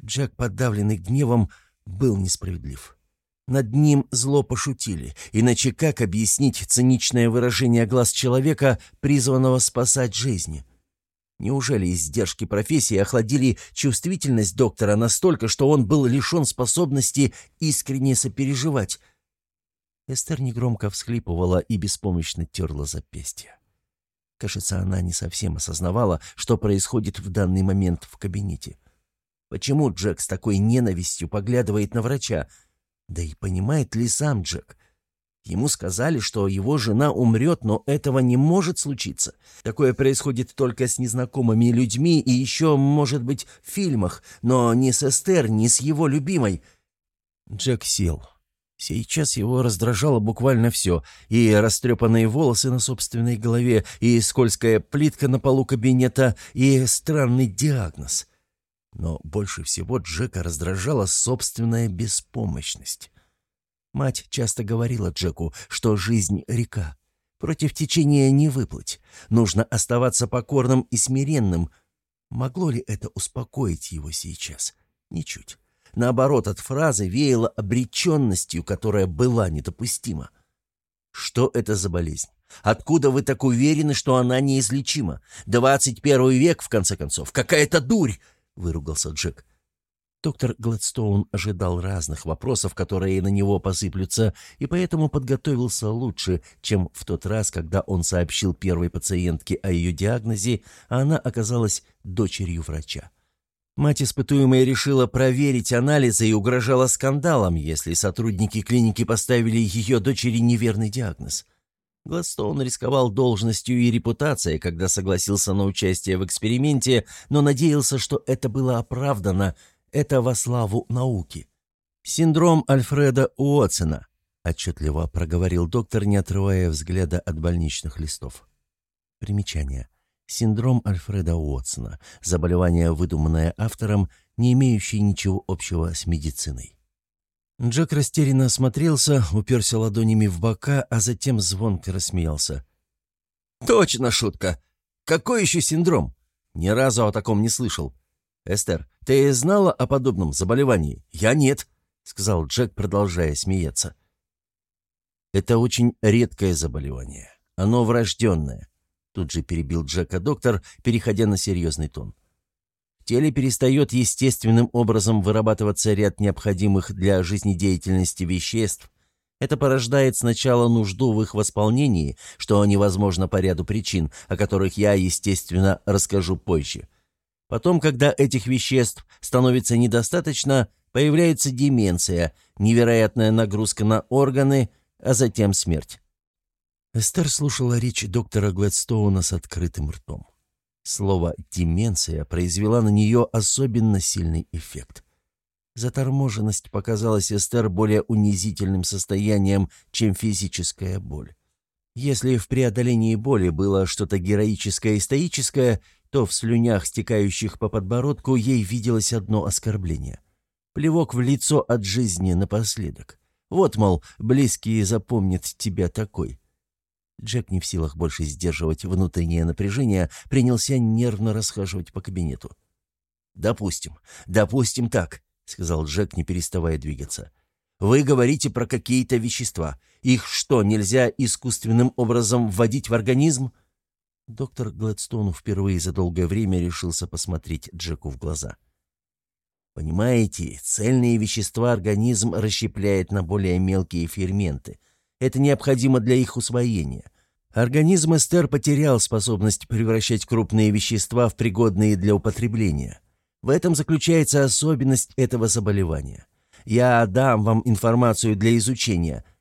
Джек, подавленный гневом, был несправедлив. Над ним зло пошутили, иначе как объяснить циничное выражение глаз человека, призванного спасать жизни? Неужели издержки профессии охладили чувствительность доктора настолько, что он был лишен способности искренне сопереживать? Эстер негромко всхлипывала и беспомощно терла запястье. Кажется, она не совсем осознавала, что происходит в данный момент в кабинете. Почему Джек с такой ненавистью поглядывает на врача? Да и понимает ли сам Джек? Ему сказали, что его жена умрет, но этого не может случиться. Такое происходит только с незнакомыми людьми и еще, может быть, в фильмах, но не с Эстер, не с его любимой. Джек сел. Сейчас его раздражало буквально все. И растрепанные волосы на собственной голове, и скользкая плитка на полу кабинета, и странный диагноз. Но больше всего Джека раздражала собственная беспомощность. Мать часто говорила Джеку, что жизнь — река. Против течения не выплыть. Нужно оставаться покорным и смиренным. Могло ли это успокоить его сейчас? Ничуть. Наоборот, от фразы веяло обреченностью, которая была недопустима. Что это за болезнь? Откуда вы так уверены, что она неизлечима? Двадцать первый век, в конце концов. Какая-то дурь! — выругался Джек. Доктор Гладстоун ожидал разных вопросов, которые на него посыплются, и поэтому подготовился лучше, чем в тот раз, когда он сообщил первой пациентке о ее диагнозе, а она оказалась дочерью врача. Мать испытуемой решила проверить анализы и угрожала скандалом, если сотрудники клиники поставили ее дочери неверный диагноз. Гладстоун рисковал должностью и репутацией, когда согласился на участие в эксперименте, но надеялся, что это было оправдано – это во славу науки. Синдром Альфреда Уотсона, отчетливо проговорил доктор, не отрывая взгляда от больничных листов. Примечание. Синдром Альфреда Уотсона. Заболевание, выдуманное автором, не имеющее ничего общего с медициной. Джек растерянно осмотрелся, уперся ладонями в бока, а затем звонко рассмеялся. «Точно шутка! Какой еще синдром? Ни разу о таком не слышал. «Эстер, ты знала о подобном заболевании?» «Я нет», — сказал Джек, продолжая смеяться. «Это очень редкое заболевание. Оно врожденное», — тут же перебил Джека доктор, переходя на серьезный тон. Теле перестает естественным образом вырабатываться ряд необходимых для жизнедеятельности веществ. Это порождает сначала нужду в их восполнении, что невозможно по ряду причин, о которых я, естественно, расскажу позже. Потом, когда этих веществ становится недостаточно, появляется деменция, невероятная нагрузка на органы, а затем смерть. Эстер слушала речь доктора Гладстоуна с открытым ртом. Слово «деменция» произвела на нее особенно сильный эффект. Заторможенность показалась Эстер более унизительным состоянием, чем физическая боль. Если в преодолении боли было что-то героическое и стоическое, то в слюнях, стекающих по подбородку, ей виделось одно оскорбление. Плевок в лицо от жизни напоследок. Вот, мол, близкие запомнят тебя такой. Джек, не в силах больше сдерживать внутреннее напряжение, принялся нервно расхаживать по кабинету. «Допустим, допустим так», — сказал Джек, не переставая двигаться. «Вы говорите про какие-то вещества. Их что, нельзя искусственным образом вводить в организм?» Доктор Гладстоун впервые за долгое время решился посмотреть Джеку в глаза. «Понимаете, цельные вещества организм расщепляет на более мелкие ферменты. Это необходимо для их усвоения. Организм Эстер потерял способность превращать крупные вещества в пригодные для употребления. В этом заключается особенность этого заболевания. Я дам вам информацию для изучения –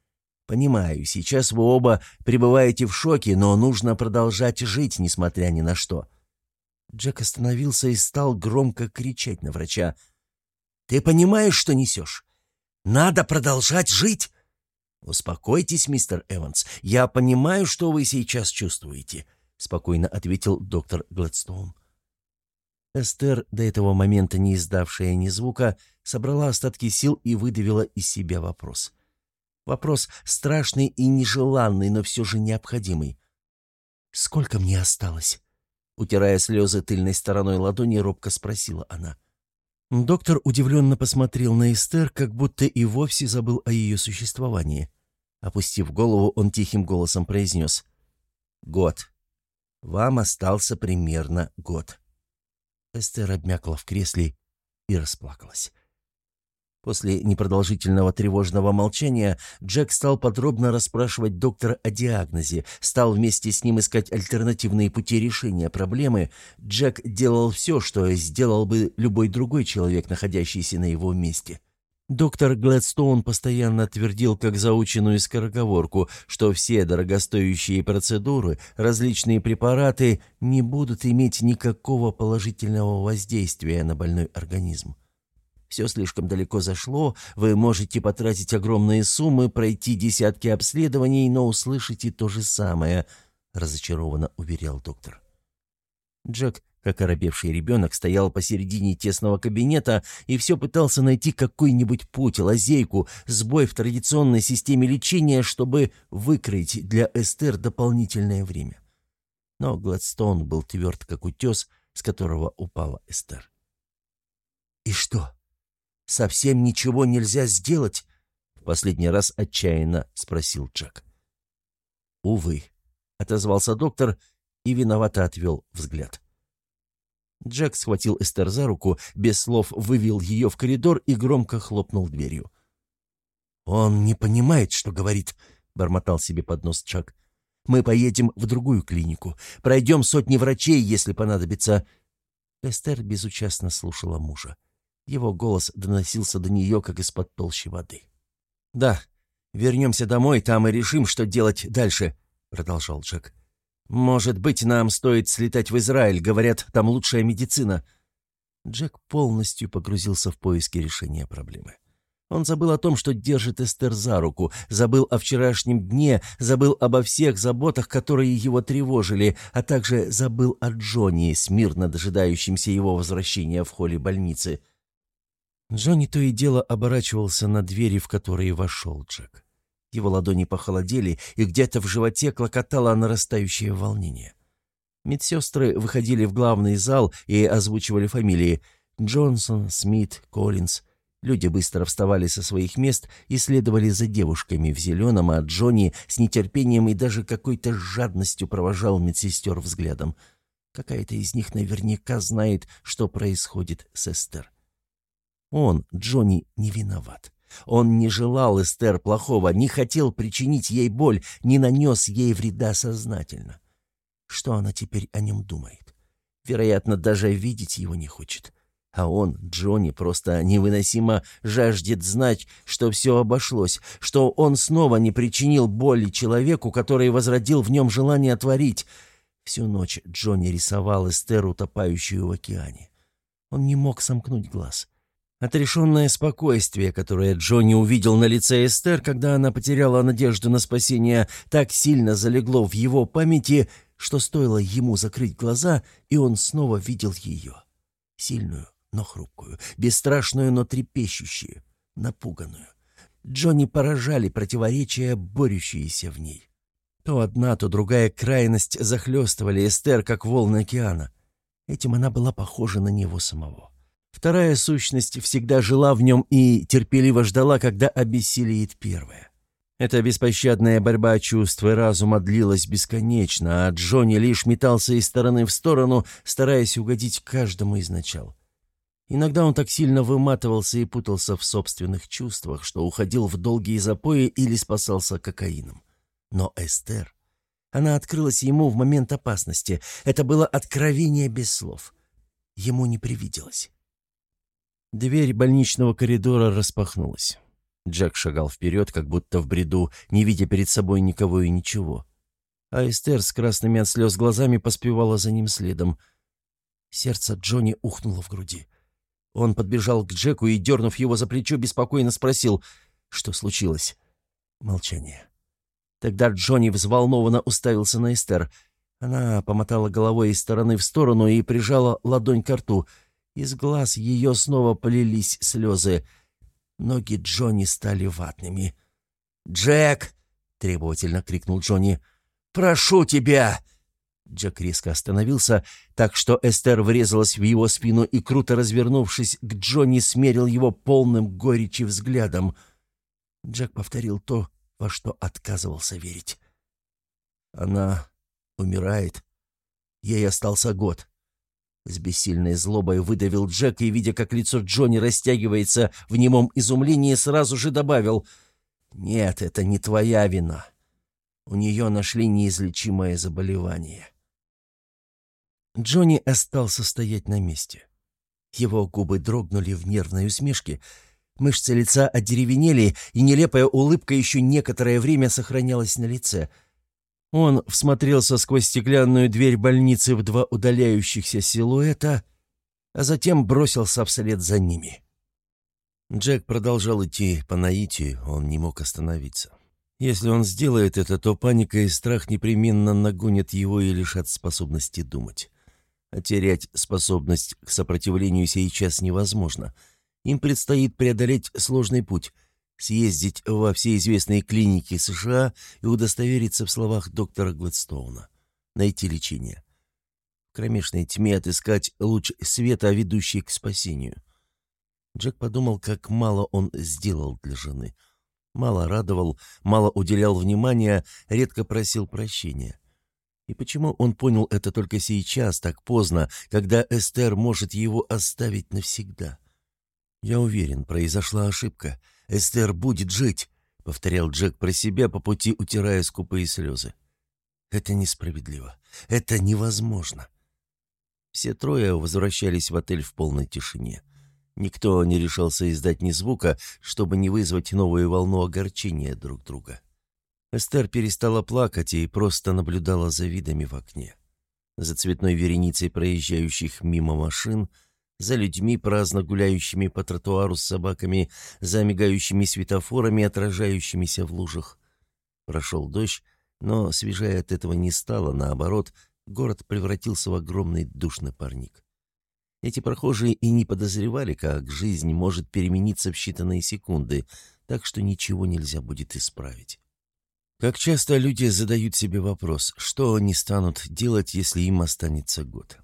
Понимаю, сейчас вы оба пребываете в шоке, но нужно продолжать жить, несмотря ни на что». Джек остановился и стал громко кричать на врача. «Ты понимаешь, что несешь? Надо продолжать жить!» «Успокойтесь, мистер Эванс. Я понимаю, что вы сейчас чувствуете», — спокойно ответил доктор Гладстоун. Эстер, до этого момента не издавшая ни звука, собрала остатки сил и выдавила из себя вопрос. Вопрос страшный и нежеланный, но все же необходимый. «Сколько мне осталось?» Утирая слезы тыльной стороной ладони, робко спросила она. Доктор удивленно посмотрел на Эстер, как будто и вовсе забыл о ее существовании. Опустив голову, он тихим голосом произнес. «Год. Вам остался примерно год». Эстер обмякла в кресле и расплакалась. После непродолжительного тревожного молчания Джек стал подробно расспрашивать доктора о диагнозе, стал вместе с ним искать альтернативные пути решения проблемы. Джек делал все, что сделал бы любой другой человек, находящийся на его месте. Доктор Глэдстоун постоянно твердил, как заученную скороговорку, что все дорогостоящие процедуры, различные препараты не будут иметь никакого положительного воздействия на больной организм. Все слишком далеко зашло, вы можете потратить огромные суммы, пройти десятки обследований, но услышите то же самое», — разочарованно уверял доктор. Джек, как оробевший ребенок, стоял посередине тесного кабинета и все пытался найти какой-нибудь путь, лазейку, сбой в традиционной системе лечения, чтобы выкроить для Эстер дополнительное время. Но Гладстоун был тверд, как утес, с которого упала Эстер. «И что?» совсем ничего нельзя сделать?» — в последний раз отчаянно спросил Джек. «Увы», — отозвался доктор и виновато отвел взгляд. Джек схватил Эстер за руку, без слов вывел ее в коридор и громко хлопнул дверью. «Он не понимает, что говорит», — бормотал себе под нос Чак. «Мы поедем в другую клинику. Пройдем сотни врачей, если понадобится». Эстер безучастно слушала мужа. Его голос доносился до нее, как из-под толщи воды. «Да, вернемся домой, там и решим, что делать дальше», — продолжал Джек. «Может быть, нам стоит слетать в Израиль, говорят, там лучшая медицина». Джек полностью погрузился в поиски решения проблемы. Он забыл о том, что держит Эстер за руку, забыл о вчерашнем дне, забыл обо всех заботах, которые его тревожили, а также забыл о Джонни, смирно дожидающемся его возвращения в холле больницы — Джонни то и дело оборачивался на двери, в которые вошел Джек. Его ладони похолодели, и где-то в животе клокотало нарастающее волнение. Медсестры выходили в главный зал и озвучивали фамилии Джонсон, Смит, Коллинз. Люди быстро вставали со своих мест и следовали за девушками в зеленом, а Джонни с нетерпением и даже какой-то жадностью провожал медсестер взглядом. Какая-то из них наверняка знает, что происходит с Эстер. Он, Джонни, не виноват. Он не желал Эстер плохого, не хотел причинить ей боль, не нанес ей вреда сознательно. Что она теперь о нем думает? Вероятно, даже видеть его не хочет. А он, Джонни, просто невыносимо жаждет знать, что все обошлось, что он снова не причинил боли человеку, который возродил в нем желание творить. Всю ночь Джонни рисовал Эстер, утопающую в океане. Он не мог сомкнуть глаз. Отрешенное спокойствие, которое Джонни увидел на лице Эстер, когда она потеряла надежду на спасение, так сильно залегло в его памяти, что стоило ему закрыть глаза, и он снова видел ее. Сильную, но хрупкую, бесстрашную, но трепещущую, напуганную. Джонни поражали противоречия, борющиеся в ней. То одна, то другая крайность захлестывали Эстер, как волны океана. Этим она была похожа на него самого. Вторая сущность всегда жила в нем и терпеливо ждала, когда обессилеет первая. Эта беспощадная борьба чувств и разума длилась бесконечно, а Джонни лишь метался из стороны в сторону, стараясь угодить каждому из начал. Иногда он так сильно выматывался и путался в собственных чувствах, что уходил в долгие запои или спасался кокаином. Но Эстер... Она открылась ему в момент опасности. Это было откровение без слов. Ему не привиделось. Дверь больничного коридора распахнулась. Джек шагал вперед, как будто в бреду, не видя перед собой никого и ничего. А Эстер с красными от слез глазами поспевала за ним следом. Сердце Джонни ухнуло в груди. Он подбежал к Джеку и, дернув его за плечо, беспокойно спросил, что случилось. Молчание. Тогда Джонни взволнованно уставился на Эстер. Она помотала головой из стороны в сторону и прижала ладонь к рту — из глаз ее снова полились слезы. Ноги Джонни стали ватными. «Джек!» — требовательно крикнул Джонни. «Прошу тебя!» Джек резко остановился, так что Эстер врезалась в его спину и, круто развернувшись, к Джонни смерил его полным горечи взглядом. Джек повторил то, во что отказывался верить. «Она умирает. Ей остался год. С бессильной злобой выдавил Джек и, видя, как лицо Джонни растягивается в немом изумлении, сразу же добавил «Нет, это не твоя вина. У нее нашли неизлечимое заболевание». Джонни остался стоять на месте. Его губы дрогнули в нервной усмешке, мышцы лица одеревенели, и нелепая улыбка еще некоторое время сохранялась на лице — он всмотрелся сквозь стеклянную дверь больницы в два удаляющихся силуэта, а затем бросился вслед за ними. Джек продолжал идти по наитию, он не мог остановиться. Если он сделает это, то паника и страх непременно нагонят его и лишат способности думать. А терять способность к сопротивлению сейчас невозможно. Им предстоит преодолеть сложный путь, съездить во все известные клиники США и удостовериться в словах доктора Гладстоуна. Найти лечение. В кромешной тьме отыскать луч света, ведущий к спасению. Джек подумал, как мало он сделал для жены. Мало радовал, мало уделял внимания, редко просил прощения. И почему он понял это только сейчас, так поздно, когда Эстер может его оставить навсегда? Я уверен, произошла ошибка — Эстер будет жить», — повторял Джек про себя, по пути утирая скупые слезы. «Это несправедливо. Это невозможно». Все трое возвращались в отель в полной тишине. Никто не решался издать ни звука, чтобы не вызвать новую волну огорчения друг друга. Эстер перестала плакать и просто наблюдала за видами в окне. За цветной вереницей проезжающих мимо машин — за людьми, праздно гуляющими по тротуару с собаками, за мигающими светофорами, отражающимися в лужах. Прошел дождь, но свежее от этого не стало, наоборот, город превратился в огромный душный парник. Эти прохожие и не подозревали, как жизнь может перемениться в считанные секунды, так что ничего нельзя будет исправить. Как часто люди задают себе вопрос, что они станут делать, если им останется год?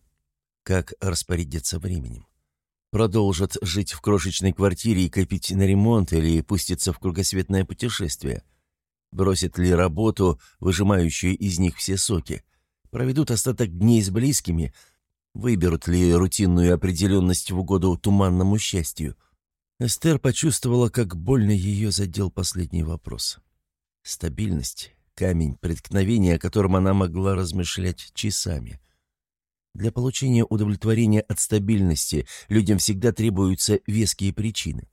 Как распорядиться временем? Продолжат жить в крошечной квартире и копить на ремонт или пуститься в кругосветное путешествие? Бросят ли работу, выжимающую из них все соки? Проведут остаток дней с близкими? Выберут ли рутинную определенность в угоду туманному счастью? Эстер почувствовала, как больно ее задел последний вопрос. Стабильность — камень преткновения, о котором она могла размышлять часами — для получения удовлетворения от стабильности людям всегда требуются веские причины.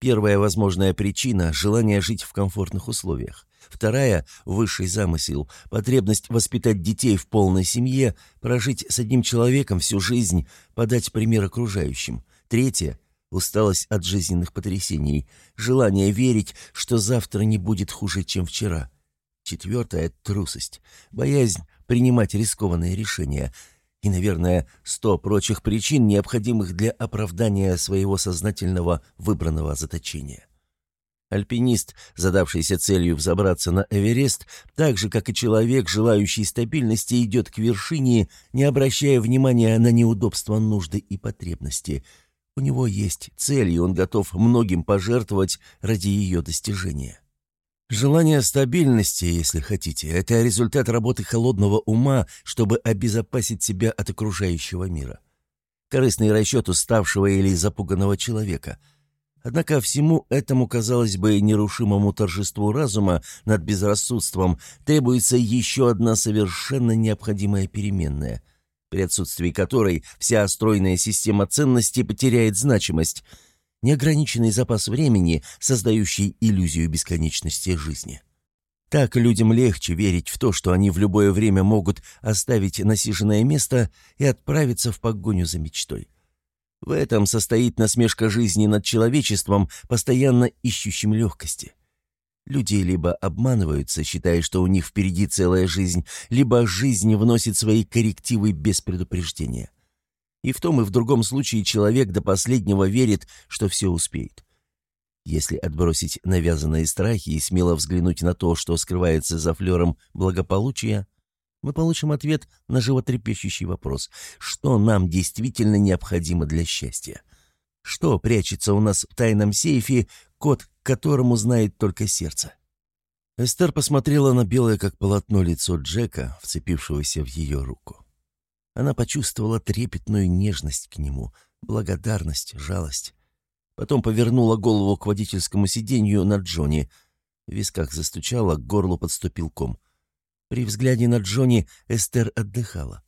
Первая возможная причина – желание жить в комфортных условиях. Вторая – высший замысел, потребность воспитать детей в полной семье, прожить с одним человеком всю жизнь, подать пример окружающим. Третья – усталость от жизненных потрясений, желание верить, что завтра не будет хуже, чем вчера. Четвертая – трусость, боязнь принимать рискованные решения – и, наверное, сто прочих причин, необходимых для оправдания своего сознательного выбранного заточения. Альпинист, задавшийся целью взобраться на Эверест, так же, как и человек, желающий стабильности, идет к вершине, не обращая внимания на неудобства, нужды и потребности. У него есть цель, и он готов многим пожертвовать ради ее достижения. Желание стабильности, если хотите, это результат работы холодного ума, чтобы обезопасить себя от окружающего мира. Корыстный расчет уставшего или запуганного человека. Однако всему этому, казалось бы, нерушимому торжеству разума над безрассудством требуется еще одна совершенно необходимая переменная, при отсутствии которой вся стройная система ценностей потеряет значимость – неограниченный запас времени, создающий иллюзию бесконечности жизни. Так людям легче верить в то, что они в любое время могут оставить насиженное место и отправиться в погоню за мечтой. В этом состоит насмешка жизни над человечеством, постоянно ищущим легкости. Люди либо обманываются, считая, что у них впереди целая жизнь, либо жизнь вносит свои коррективы без предупреждения. И в том и в другом случае человек до последнего верит, что все успеет. Если отбросить навязанные страхи и смело взглянуть на то, что скрывается за флером благополучия, мы получим ответ на животрепещущий вопрос, что нам действительно необходимо для счастья. Что прячется у нас в тайном сейфе, код которому знает только сердце? Эстер посмотрела на белое, как полотно, лицо Джека, вцепившегося в ее руку. Она почувствовала трепетную нежность к нему, благодарность, жалость. Потом повернула голову к водительскому сиденью на Джонни. В висках застучала, к горлу подступил ком. При взгляде на Джонни Эстер отдыхала,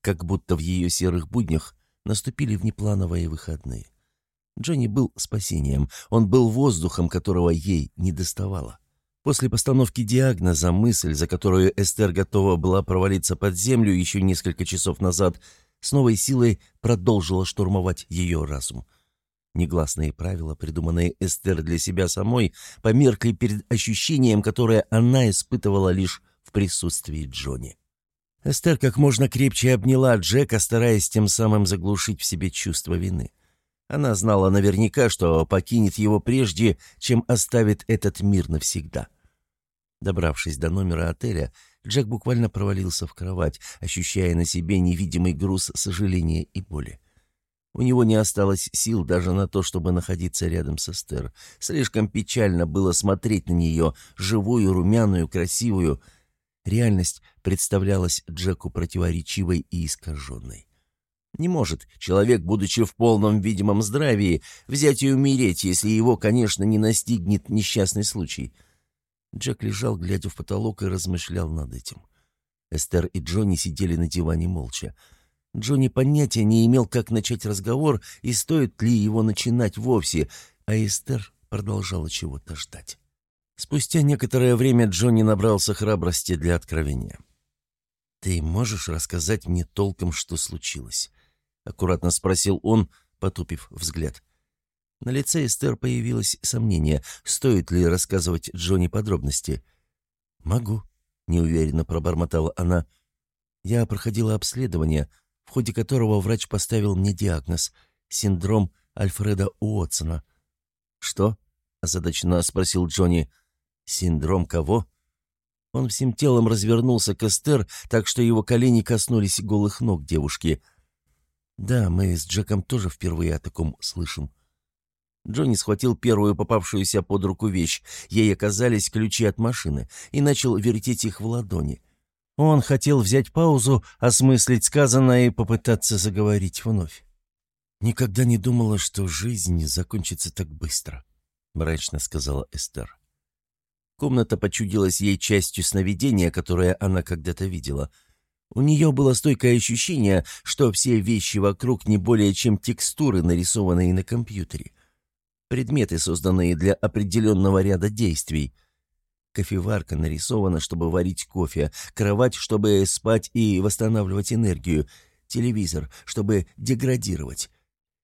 как будто в ее серых буднях наступили внеплановые выходные. Джонни был спасением, он был воздухом, которого ей не доставало. После постановки диагноза мысль, за которую Эстер готова была провалиться под землю еще несколько часов назад, с новой силой продолжила штурмовать ее разум. Негласные правила, придуманные Эстер для себя самой, померкли перед ощущением, которое она испытывала лишь в присутствии Джонни. Эстер как можно крепче обняла Джека, стараясь тем самым заглушить в себе чувство вины. Она знала наверняка, что покинет его прежде, чем оставит этот мир навсегда. Добравшись до номера отеля, Джек буквально провалился в кровать, ощущая на себе невидимый груз сожаления и боли. У него не осталось сил даже на то, чтобы находиться рядом с Эстер. Слишком печально было смотреть на нее, живую, румяную, красивую. Реальность представлялась Джеку противоречивой и искаженной. Не может человек, будучи в полном видимом здравии, взять и умереть, если его, конечно, не настигнет несчастный случай. Джек лежал, глядя в потолок, и размышлял над этим. Эстер и Джонни сидели на диване молча. Джонни понятия не имел, как начать разговор и стоит ли его начинать вовсе, а Эстер продолжала чего-то ждать. Спустя некоторое время Джонни набрался храбрости для откровения. «Ты можешь рассказать мне толком, что случилось?» — аккуратно спросил он, потупив взгляд. На лице Эстер появилось сомнение, стоит ли рассказывать Джонни подробности. «Могу», — неуверенно пробормотала она. «Я проходила обследование, в ходе которого врач поставил мне диагноз — синдром Альфреда Уотсона». «Что?» — озадаченно спросил Джонни. «Синдром кого?» Он всем телом развернулся к Эстер, так что его колени коснулись голых ног девушки — «Да, мы с Джеком тоже впервые о таком слышим». Джонни схватил первую попавшуюся под руку вещь, ей оказались ключи от машины, и начал вертеть их в ладони. Он хотел взять паузу, осмыслить сказанное и попытаться заговорить вновь. «Никогда не думала, что жизнь закончится так быстро», — мрачно сказала Эстер. Комната почудилась ей частью сновидения, которое она когда-то видела — у нее было стойкое ощущение, что все вещи вокруг не более чем текстуры, нарисованные на компьютере. Предметы, созданные для определенного ряда действий. Кофеварка нарисована, чтобы варить кофе, кровать, чтобы спать и восстанавливать энергию, телевизор, чтобы деградировать.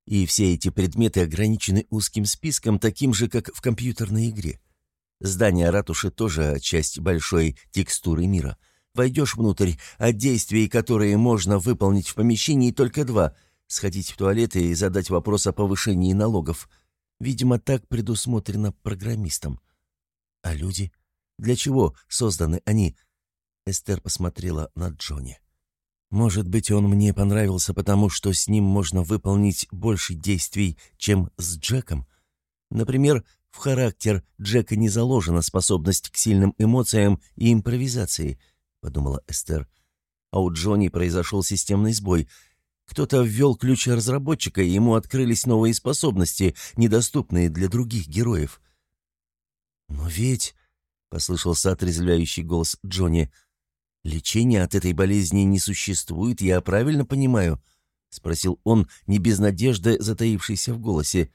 И все эти предметы ограничены узким списком, таким же, как в компьютерной игре. Здание ратуши тоже часть большой текстуры мира — Войдешь внутрь, а действий, которые можно выполнить в помещении, только два — сходить в туалет и задать вопрос о повышении налогов. Видимо, так предусмотрено программистом. А люди? Для чего созданы они? Эстер посмотрела на Джонни. Может быть, он мне понравился, потому что с ним можно выполнить больше действий, чем с Джеком? Например, в характер Джека не заложена способность к сильным эмоциям и импровизации — подумала Эстер. А у Джонни произошел системный сбой. Кто-то ввел ключ разработчика, и ему открылись новые способности, недоступные для других героев. «Но ведь...» — послышался отрезвляющий голос Джонни. «Лечения от этой болезни не существует, я правильно понимаю?» — спросил он, не без надежды, затаившейся в голосе.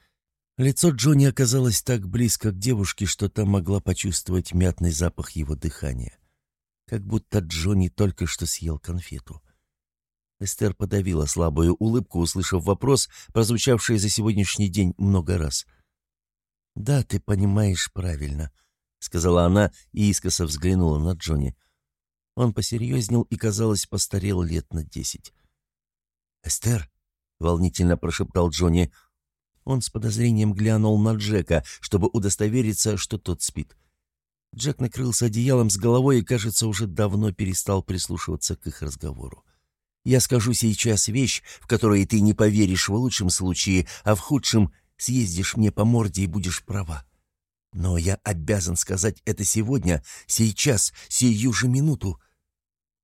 Лицо Джонни оказалось так близко к девушке, что та могла почувствовать мятный запах его дыхания как будто Джонни только что съел конфету. Эстер подавила слабую улыбку, услышав вопрос, прозвучавший за сегодняшний день много раз. «Да, ты понимаешь правильно», — сказала она и искоса взглянула на Джонни. Он посерьезнел и, казалось, постарел лет на десять. «Эстер», — волнительно прошептал Джонни, — он с подозрением глянул на Джека, чтобы удостовериться, что тот спит. — Джек накрылся одеялом с головой и, кажется, уже давно перестал прислушиваться к их разговору. «Я скажу сейчас вещь, в которой ты не поверишь в лучшем случае, а в худшем съездишь мне по морде и будешь права. Но я обязан сказать это сегодня, сейчас, сию же минуту».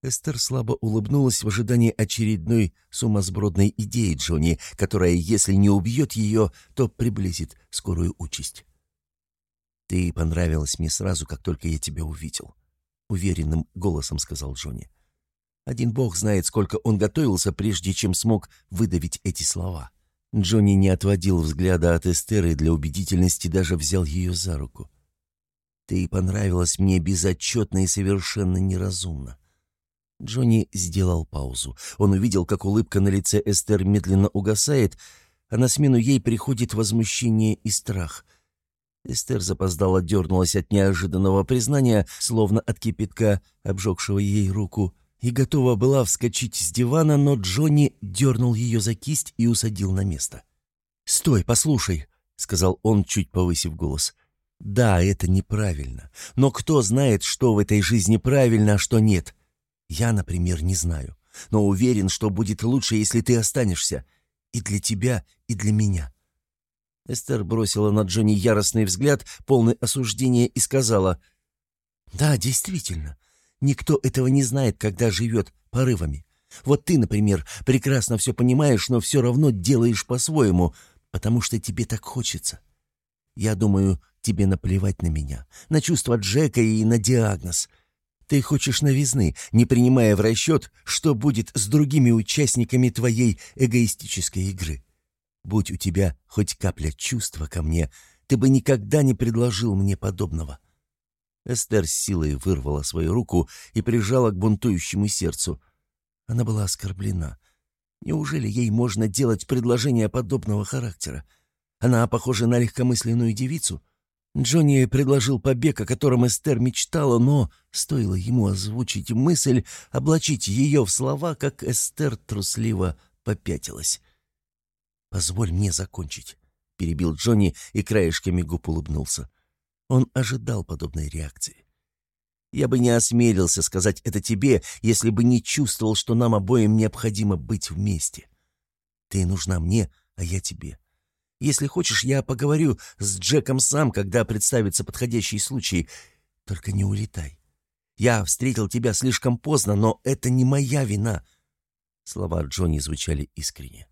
Эстер слабо улыбнулась в ожидании очередной сумасбродной идеи Джонни, которая, если не убьет ее, то приблизит скорую участь. «Ты понравилась мне сразу, как только я тебя увидел», — уверенным голосом сказал Джонни. Один бог знает, сколько он готовился, прежде чем смог выдавить эти слова. Джонни не отводил взгляда от Эстеры для убедительности даже взял ее за руку. «Ты понравилась мне безотчетно и совершенно неразумно. Джонни сделал паузу. Он увидел, как улыбка на лице Эстер медленно угасает, а на смену ей приходит возмущение и страх. Эстер запоздала дернулась от неожиданного признания, словно от кипятка, обжегшего ей руку, и готова была вскочить с дивана, но Джонни дернул ее за кисть и усадил на место. «Стой, послушай», — сказал он, чуть повысив голос. «Да, это неправильно. Но кто знает, что в этой жизни правильно, а что нет? Я, например, не знаю, но уверен, что будет лучше, если ты останешься. И для тебя, и для меня». Эстер бросила на Джонни яростный взгляд, полный осуждения, и сказала, «Да, действительно, никто этого не знает, когда живет порывами. Вот ты, например, прекрасно все понимаешь, но все равно делаешь по-своему, потому что тебе так хочется. Я думаю, тебе наплевать на меня, на чувства Джека и на диагноз». Ты хочешь новизны, не принимая в расчет, что будет с другими участниками твоей эгоистической игры. Будь у тебя хоть капля чувства ко мне, ты бы никогда не предложил мне подобного». Эстер силой вырвала свою руку и прижала к бунтующему сердцу. Она была оскорблена. Неужели ей можно делать предложение подобного характера? Она похожа на легкомысленную девицу — Джонни предложил побег, о котором Эстер мечтала, но стоило ему озвучить мысль, облачить ее в слова, как Эстер трусливо попятилась. «Позволь мне закончить», — перебил Джонни и краешками губ улыбнулся. Он ожидал подобной реакции. «Я бы не осмелился сказать это тебе, если бы не чувствовал, что нам обоим необходимо быть вместе. Ты нужна мне, а я тебе. Если хочешь, я поговорю с Джеком сам, когда представится подходящий случай. Только не улетай. Я встретил тебя слишком поздно, но это не моя вина». Слова Джонни звучали искренне.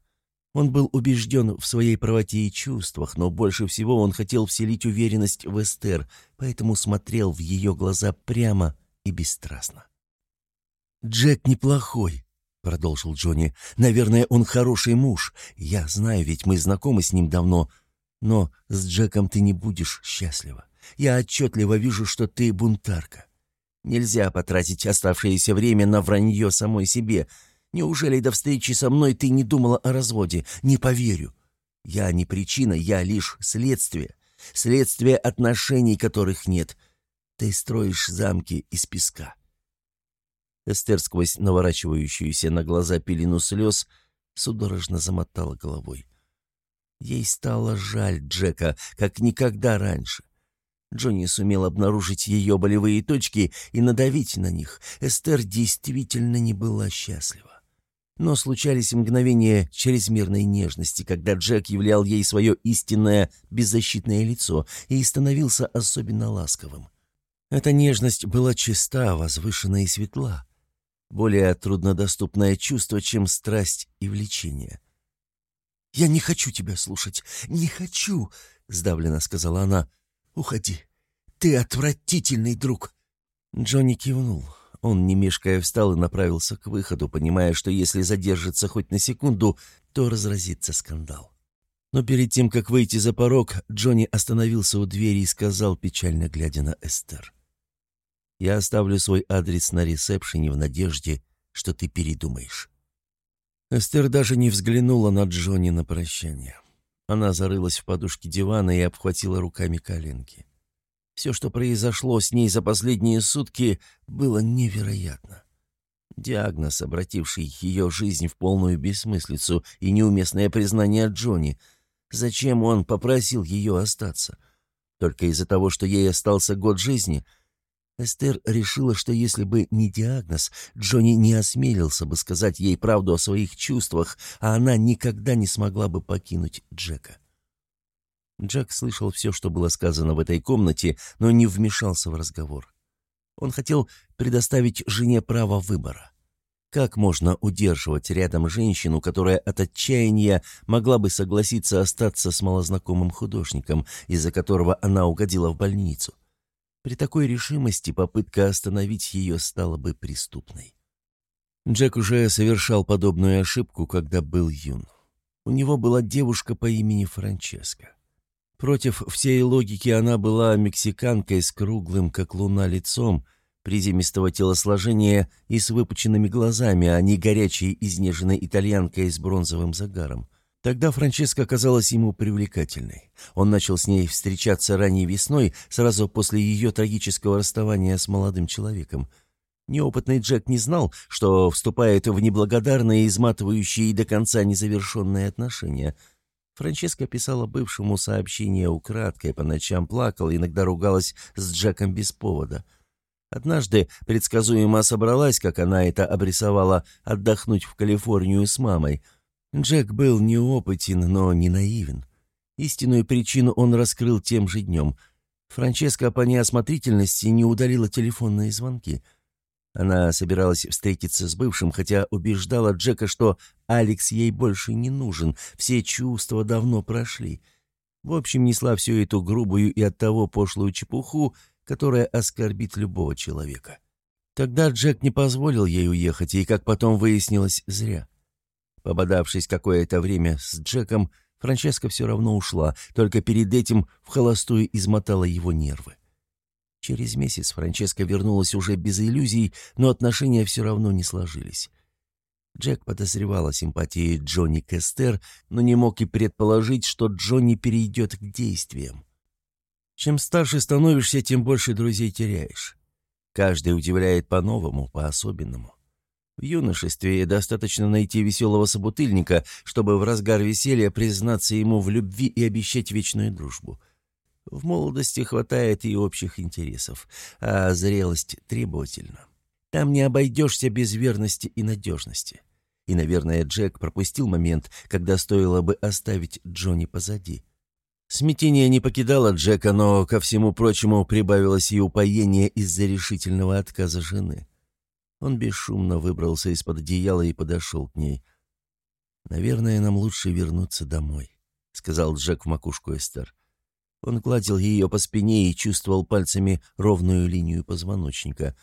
Он был убежден в своей правоте и чувствах, но больше всего он хотел вселить уверенность в Эстер, поэтому смотрел в ее глаза прямо и бесстрастно. «Джек неплохой», — продолжил Джонни. «Наверное, он хороший муж. Я знаю, ведь мы знакомы с ним давно. Но с Джеком ты не будешь счастлива. Я отчетливо вижу, что ты бунтарка. Нельзя потратить оставшееся время на вранье самой себе. Неужели до встречи со мной ты не думала о разводе? Не поверю. Я не причина, я лишь следствие. Следствие отношений, которых нет. Ты строишь замки из песка. Эстер сквозь наворачивающуюся на глаза пелену слез судорожно замотала головой. Ей стало жаль Джека, как никогда раньше. Джонни сумел обнаружить ее болевые точки и надавить на них. Эстер действительно не была счастлива. Но случались мгновения чрезмерной нежности, когда Джек являл ей свое истинное беззащитное лицо и становился особенно ласковым. Эта нежность была чиста, возвышена и светла более труднодоступное чувство, чем страсть и влечение. «Я не хочу тебя слушать, не хочу!» — сдавленно сказала она. «Уходи! Ты отвратительный друг!» Джонни кивнул. Он, не мешкая, встал и направился к выходу, понимая, что если задержится хоть на секунду, то разразится скандал. Но перед тем, как выйти за порог, Джонни остановился у двери и сказал, печально глядя на Эстер. Я оставлю свой адрес на ресепшене в надежде, что ты передумаешь». Эстер даже не взглянула на Джонни на прощание. Она зарылась в подушке дивана и обхватила руками коленки. Все, что произошло с ней за последние сутки, было невероятно. Диагноз, обративший ее жизнь в полную бессмыслицу и неуместное признание Джонни. Зачем он попросил ее остаться? Только из-за того, что ей остался год жизни — Эстер решила, что если бы не диагноз, Джонни не осмелился бы сказать ей правду о своих чувствах, а она никогда не смогла бы покинуть Джека. Джек слышал все, что было сказано в этой комнате, но не вмешался в разговор. Он хотел предоставить жене право выбора. Как можно удерживать рядом женщину, которая от отчаяния могла бы согласиться остаться с малознакомым художником, из-за которого она угодила в больницу? При такой решимости попытка остановить ее стала бы преступной. Джек уже совершал подобную ошибку, когда был юн. У него была девушка по имени Франческа. Против всей логики она была мексиканкой с круглым, как луна, лицом, приземистого телосложения и с выпученными глазами, а не горячей, изнеженной итальянкой с бронзовым загаром. Тогда Франческа казалась ему привлекательной. Он начал с ней встречаться ранней весной, сразу после ее трагического расставания с молодым человеком. Неопытный Джек не знал, что вступает в неблагодарные, изматывающие и до конца незавершенные отношения. Франческа писала бывшему сообщение украдкой, по ночам плакала, иногда ругалась с Джеком без повода — Однажды предсказуемо собралась, как она это обрисовала, отдохнуть в Калифорнию с мамой. Джек был неопытен, но не наивен. Истинную причину он раскрыл тем же днем. Франческа по неосмотрительности не удалила телефонные звонки. Она собиралась встретиться с бывшим, хотя убеждала Джека, что Алекс ей больше не нужен, все чувства давно прошли. В общем, несла всю эту грубую и оттого пошлую чепуху, которая оскорбит любого человека. Тогда Джек не позволил ей уехать, и, как потом выяснилось, зря. Пободавшись какое-то время с Джеком, Франческа все равно ушла, только перед этим в холостую измотала его нервы. Через месяц Франческа вернулась уже без иллюзий, но отношения все равно не сложились. Джек подозревал о симпатии Джонни к Эстер, но не мог и предположить, что Джонни перейдет к действиям. Чем старше становишься, тем больше друзей теряешь. Каждый удивляет по-новому, по-особенному. В юношестве достаточно найти веселого собутыльника, чтобы в разгар веселья признаться ему в любви и обещать вечную дружбу. В молодости хватает и общих интересов, а зрелость требовательна. Там не обойдешься без верности и надежности. И, наверное, Джек пропустил момент, когда стоило бы оставить Джонни позади. Смятение не покидало Джека, но, ко всему прочему, прибавилось и упоение из-за решительного отказа жены. Он бесшумно выбрался из-под одеяла и подошел к ней. «Наверное, нам лучше вернуться домой», — сказал Джек в макушку Эстер. Он гладил ее по спине и чувствовал пальцами ровную линию позвоночника.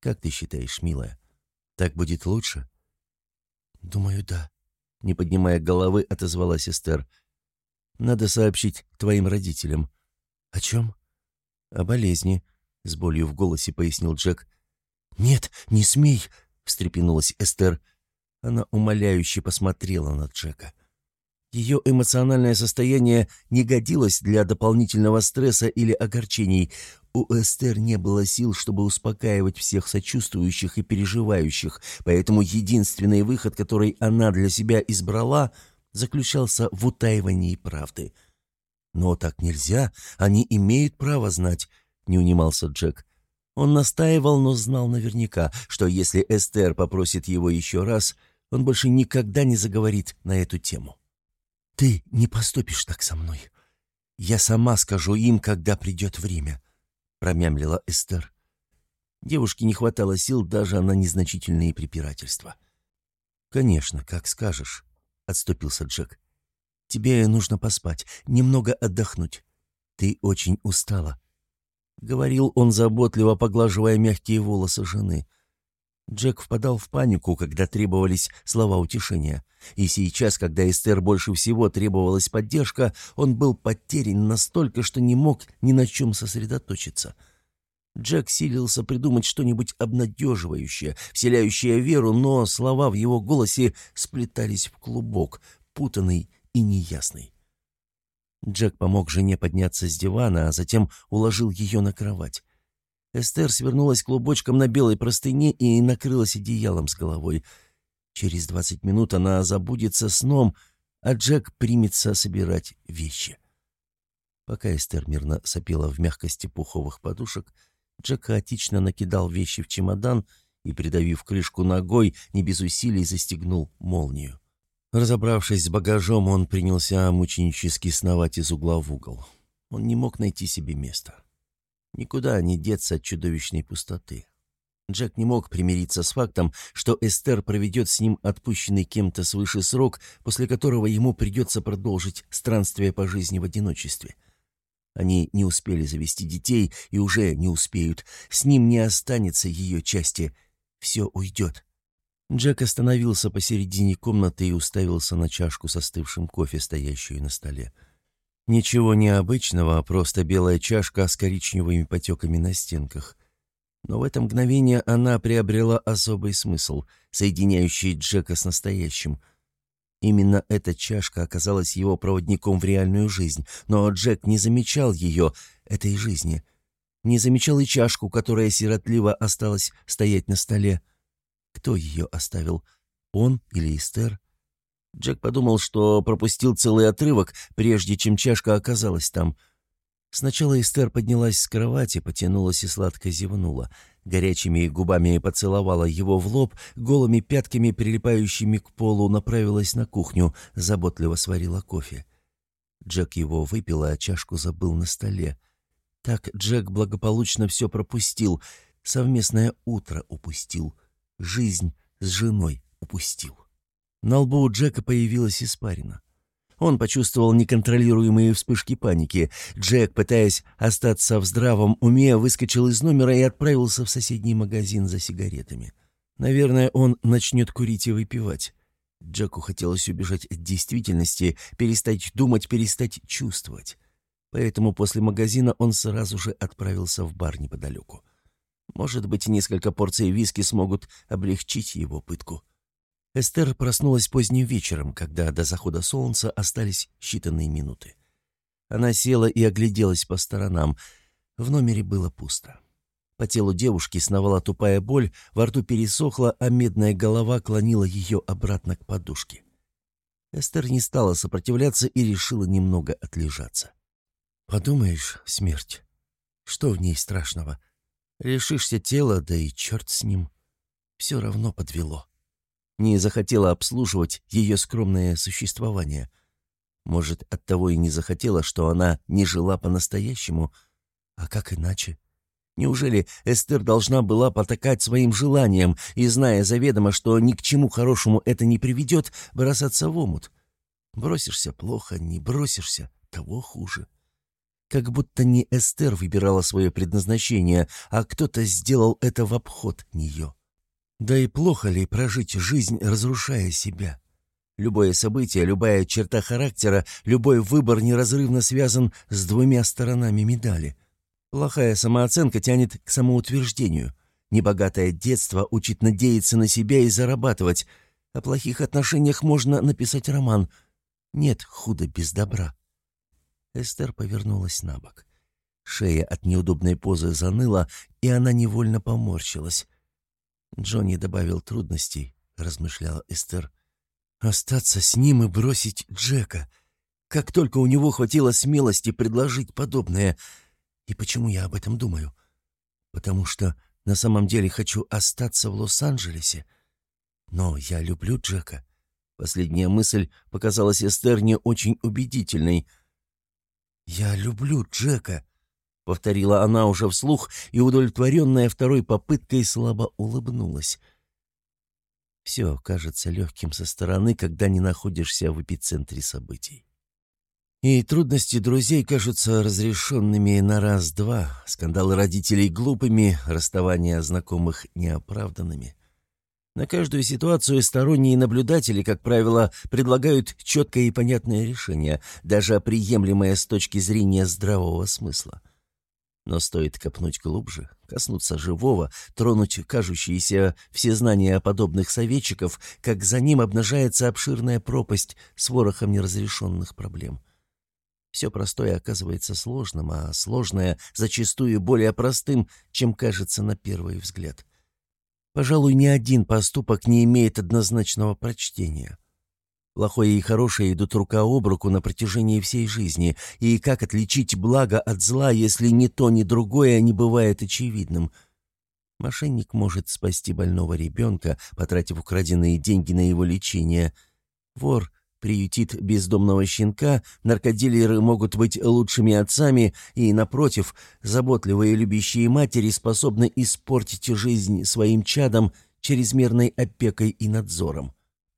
«Как ты считаешь, милая, так будет лучше?» «Думаю, да», — не поднимая головы, отозвалась Эстер. — надо сообщить твоим родителям». «О чем?» «О болезни», — с болью в голосе пояснил Джек. «Нет, не смей!» — встрепенулась Эстер. Она умоляюще посмотрела на Джека. Ее эмоциональное состояние не годилось для дополнительного стресса или огорчений. У Эстер не было сил, чтобы успокаивать всех сочувствующих и переживающих, поэтому единственный выход, который она для себя избрала — заключался в утаивании правды. «Но так нельзя, они имеют право знать», — не унимался Джек. Он настаивал, но знал наверняка, что если Эстер попросит его еще раз, он больше никогда не заговорит на эту тему. «Ты не поступишь так со мной. Я сама скажу им, когда придет время», — промямлила Эстер. Девушке не хватало сил даже на незначительные препирательства. «Конечно, как скажешь», — отступился Джек. «Тебе нужно поспать, немного отдохнуть. Ты очень устала», — говорил он заботливо, поглаживая мягкие волосы жены. Джек впадал в панику, когда требовались слова утешения. И сейчас, когда Эстер больше всего требовалась поддержка, он был потерян настолько, что не мог ни на чем сосредоточиться. Джек силился придумать что-нибудь обнадеживающее, вселяющее веру, но слова в его голосе сплетались в клубок, путанный и неясный. Джек помог жене подняться с дивана, а затем уложил ее на кровать. Эстер свернулась клубочком на белой простыне и накрылась одеялом с головой. Через двадцать минут она забудется сном, а Джек примется собирать вещи. Пока Эстер мирно сопела в мягкости пуховых подушек, Джек хаотично накидал вещи в чемодан и, придавив крышку ногой, не без усилий застегнул молнию. Разобравшись с багажом, он принялся мученически сновать из угла в угол. Он не мог найти себе места. Никуда не деться от чудовищной пустоты. Джек не мог примириться с фактом, что Эстер проведет с ним отпущенный кем-то свыше срок, после которого ему придется продолжить странствие по жизни в одиночестве. Они не успели завести детей и уже не успеют. С ним не останется ее части. Все уйдет. Джек остановился посередине комнаты и уставился на чашку с остывшим кофе, стоящую на столе. Ничего необычного, а просто белая чашка с коричневыми потеками на стенках. Но в это мгновение она приобрела особый смысл, соединяющий Джека с настоящим. Именно эта чашка оказалась его проводником в реальную жизнь, но Джек не замечал ее, этой жизни. Не замечал и чашку, которая сиротливо осталась стоять на столе. Кто ее оставил? Он или Эстер? Джек подумал, что пропустил целый отрывок, прежде чем чашка оказалась там. Сначала Эстер поднялась с кровати, потянулась и сладко зевнула. Горячими губами поцеловала его в лоб, голыми пятками, прилипающими к полу, направилась на кухню, заботливо сварила кофе. Джек его выпил, а чашку забыл на столе. Так Джек благополучно все пропустил, совместное утро упустил — жизнь с женой упустил. На лбу у Джека появилась испарина. Он почувствовал неконтролируемые вспышки паники. Джек, пытаясь остаться в здравом уме, выскочил из номера и отправился в соседний магазин за сигаретами. Наверное, он начнет курить и выпивать. Джеку хотелось убежать от действительности, перестать думать, перестать чувствовать. Поэтому после магазина он сразу же отправился в бар неподалеку. Может быть, несколько порций виски смогут облегчить его пытку. Эстер проснулась поздним вечером, когда до захода солнца остались считанные минуты. Она села и огляделась по сторонам. В номере было пусто. По телу девушки сновала тупая боль, во рту пересохла, а медная голова клонила ее обратно к подушке. Эстер не стала сопротивляться и решила немного отлежаться. «Подумаешь, смерть. Что в ней страшного?» Лишишься тела, да и черт с ним. Все равно подвело. Не захотела обслуживать ее скромное существование. Может, оттого и не захотела, что она не жила по-настоящему. А как иначе? Неужели Эстер должна была потакать своим желаниям и, зная заведомо, что ни к чему хорошему это не приведет, бросаться в омут? Бросишься плохо, не бросишься, того хуже. Как будто не Эстер выбирала свое предназначение, а кто-то сделал это в обход нее. Да и плохо ли прожить жизнь, разрушая себя? Любое событие, любая черта характера, любой выбор неразрывно связан с двумя сторонами медали. Плохая самооценка тянет к самоутверждению. Небогатое детство учит надеяться на себя и зарабатывать. О плохих отношениях можно написать роман. Нет худа без добра. Эстер повернулась на бок. Шея от неудобной позы заныла, и она невольно поморщилась. Джонни добавил трудностей, размышляла Эстер. Остаться с ним и бросить Джека. Как только у него хватило смелости предложить подобное. И почему я об этом думаю? Потому что на самом деле хочу остаться в Лос-Анджелесе. Но я люблю Джека. Последняя мысль показалась Эстер не очень убедительной — «Я люблю Джека», — повторила она уже вслух и, удовлетворенная второй попыткой, слабо улыбнулась. Все кажется легким со стороны, когда не находишься в эпицентре событий. И трудности друзей кажутся разрешенными на раз-два, скандалы родителей глупыми, расставания знакомых неоправданными. На каждую ситуацию сторонние наблюдатели, как правило, предлагают четкое и понятное решение, даже приемлемое с точки зрения здравого смысла. Но стоит копнуть глубже, коснуться живого, тронуть кажущиеся все знания подобных советчиков, как за ним обнажается обширная пропасть с ворохом неразрешенных проблем. Все простое оказывается сложным, а сложное зачастую более простым, чем кажется на первый взгляд. Пожалуй, ни один поступок не имеет однозначного прочтения. Плохое и хорошее идут рука об руку на протяжении всей жизни, и как отличить благо от зла, если ни то, ни другое не бывает очевидным? Мошенник может спасти больного ребенка, потратив украденные деньги на его лечение. Вор приютит бездомного щенка, наркодилеры могут быть лучшими отцами, и, напротив, заботливые любящие матери способны испортить жизнь своим чадам чрезмерной опекой и надзором.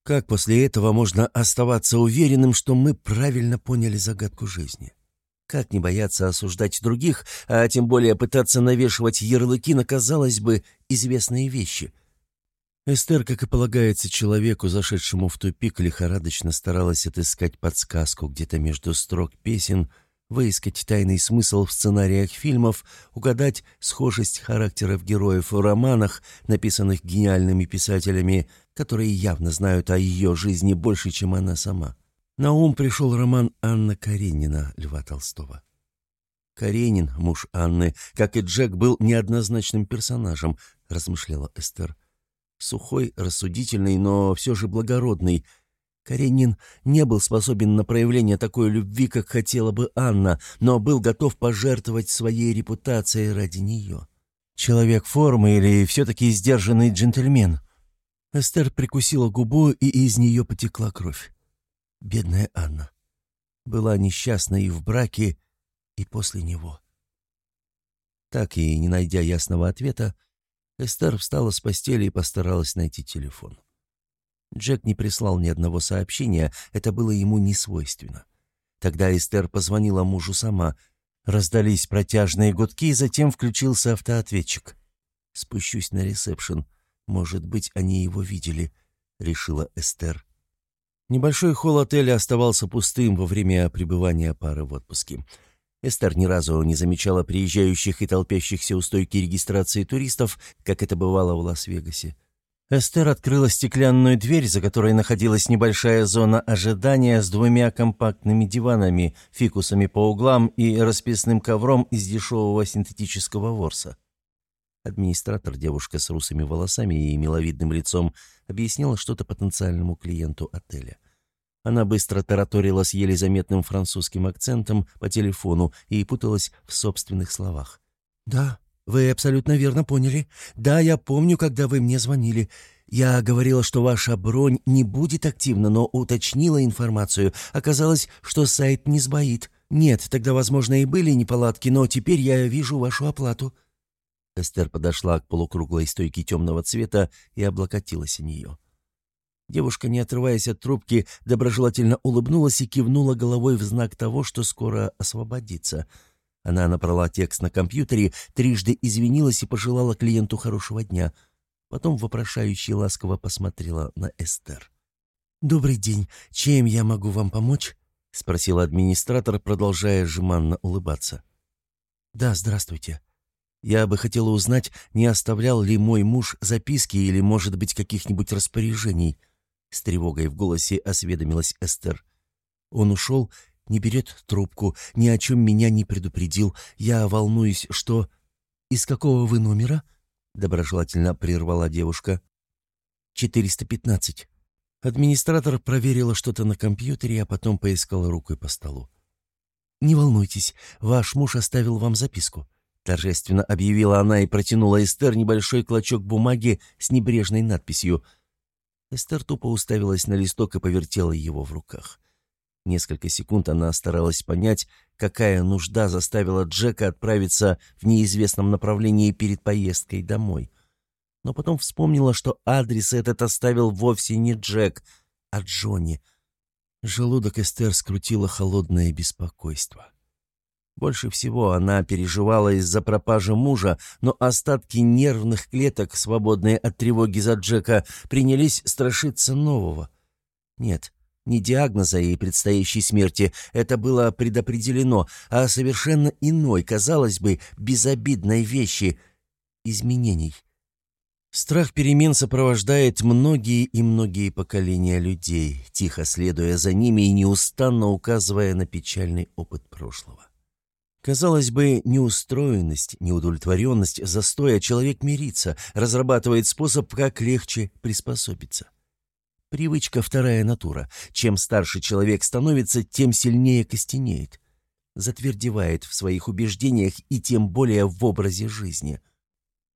Как после этого можно оставаться уверенным, что мы правильно поняли загадку жизни? Как не бояться осуждать других, а тем более пытаться навешивать ярлыки на, казалось бы, известные вещи? Эстер, как и полагается человеку, зашедшему в тупик, лихорадочно старалась отыскать подсказку где-то между строк песен, выискать тайный смысл в сценариях фильмов, угадать схожесть характеров героев в романах, написанных гениальными писателями, которые явно знают о ее жизни больше, чем она сама. На ум пришел роман Анна Каренина Льва Толстого. Каренин, муж Анны, как и Джек, был неоднозначным персонажем, размышляла Эстер. Сухой, рассудительный, но все же благородный. Каренин не был способен на проявление такой любви, как хотела бы Анна, но был готов пожертвовать своей репутацией ради нее. Человек формы или все-таки сдержанный джентльмен? Эстер прикусила губу, и из нее потекла кровь. Бедная Анна. Была несчастна и в браке, и после него. Так и не найдя ясного ответа, Эстер встала с постели и постаралась найти телефон. Джек не прислал ни одного сообщения, это было ему не свойственно. Тогда Эстер позвонила мужу сама. Раздались протяжные гудки, затем включился автоответчик. «Спущусь на ресепшн. Может быть, они его видели», — решила Эстер. Небольшой холл отеля оставался пустым во время пребывания пары в отпуске. Эстер ни разу не замечала приезжающих и толпящихся у стойки регистрации туристов, как это бывало в Лас-Вегасе. Эстер открыла стеклянную дверь, за которой находилась небольшая зона ожидания с двумя компактными диванами, фикусами по углам и расписным ковром из дешевого синтетического ворса. Администратор, девушка с русыми волосами и миловидным лицом, объяснила что-то потенциальному клиенту отеля. Она быстро тараторила с еле заметным французским акцентом по телефону и путалась в собственных словах. «Да, вы абсолютно верно поняли. Да, я помню, когда вы мне звонили. Я говорила, что ваша бронь не будет активна, но уточнила информацию. Оказалось, что сайт не сбоит. Нет, тогда, возможно, и были неполадки, но теперь я вижу вашу оплату». Эстер подошла к полукруглой стойке темного цвета и облокотилась о нее. Девушка, не отрываясь от трубки, доброжелательно улыбнулась и кивнула головой в знак того, что скоро освободится. Она набрала текст на компьютере, трижды извинилась и пожелала клиенту хорошего дня. Потом вопрошающе ласково посмотрела на Эстер. «Добрый день. Чем я могу вам помочь?» — спросил администратор, продолжая жеманно улыбаться. «Да, здравствуйте. Я бы хотела узнать, не оставлял ли мой муж записки или, может быть, каких-нибудь распоряжений. С тревогой в голосе осведомилась Эстер. Он ушел, не берет трубку, ни о чем меня не предупредил. Я волнуюсь, что... «Из какого вы номера?» — доброжелательно прервала девушка. «415». Администратор проверила что-то на компьютере, а потом поискала рукой по столу. «Не волнуйтесь, ваш муж оставил вам записку. Торжественно объявила она и протянула Эстер небольшой клочок бумаги с небрежной надписью. Эстер тупо уставилась на листок и повертела его в руках. Несколько секунд она старалась понять, какая нужда заставила Джека отправиться в неизвестном направлении перед поездкой домой. Но потом вспомнила, что адрес этот оставил вовсе не Джек, а Джонни. Желудок Эстер скрутило холодное беспокойство. Больше всего она переживала из-за пропажи мужа, но остатки нервных клеток, свободные от тревоги за Джека, принялись страшиться нового. Нет, не диагноза и предстоящей смерти, это было предопределено, а совершенно иной, казалось бы, безобидной вещи — изменений. Страх перемен сопровождает многие и многие поколения людей, тихо следуя за ними и неустанно указывая на печальный опыт прошлого. Казалось бы, неустроенность, неудовлетворенность, застой, а человек мирится, разрабатывает способ, как легче приспособиться. Привычка – вторая натура. Чем старше человек становится, тем сильнее костенеет. Затвердевает в своих убеждениях и тем более в образе жизни.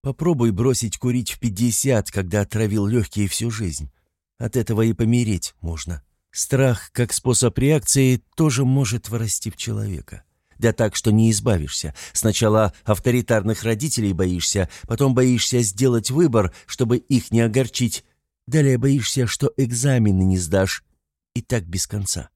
Попробуй бросить курить в 50, когда отравил легкие всю жизнь. От этого и помереть можно. Страх, как способ реакции, тоже может вырасти в человека. Да так, что не избавишься. Сначала авторитарных родителей боишься, потом боишься сделать выбор, чтобы их не огорчить. Далее боишься, что экзамены не сдашь. И так без конца.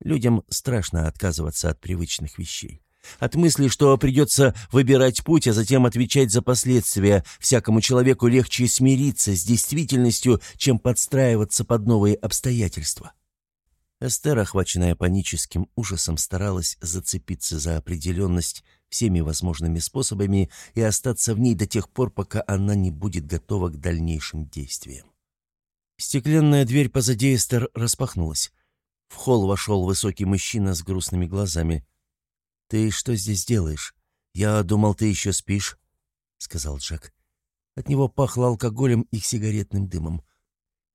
Людям страшно отказываться от привычных вещей. От мысли, что придется выбирать путь, а затем отвечать за последствия, всякому человеку легче смириться с действительностью, чем подстраиваться под новые обстоятельства. Эстер, охваченная паническим ужасом, старалась зацепиться за определенность всеми возможными способами и остаться в ней до тех пор, пока она не будет готова к дальнейшим действиям. Стеклянная дверь позади Эстер распахнулась. В холл вошел высокий мужчина с грустными глазами. «Ты что здесь делаешь? Я думал, ты еще спишь», — сказал Джек. От него пахло алкоголем и сигаретным дымом.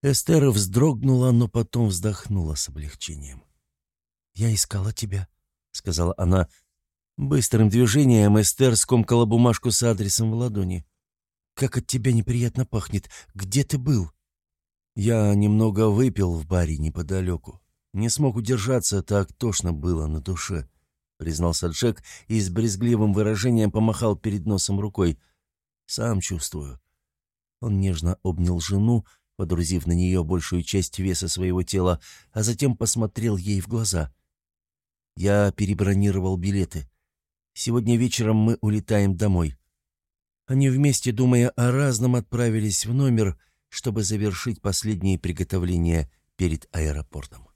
Эстер вздрогнула, но потом вздохнула с облегчением. «Я искала тебя», — сказала она. Быстрым движением Эстер скомкала бумажку с адресом в ладони. «Как от тебя неприятно пахнет. Где ты был?» «Я немного выпил в баре неподалеку. Не смог удержаться, так тошно было на душе», признался Джек и с брезгливым выражением помахал перед носом рукой. «Сам чувствую». Он нежно обнял жену, подрузив на нее большую часть веса своего тела, а затем посмотрел ей в глаза. «Я перебронировал билеты. Сегодня вечером мы улетаем домой». Они вместе, думая о разном, отправились в номер, чтобы завершить последние приготовления перед аэропортом.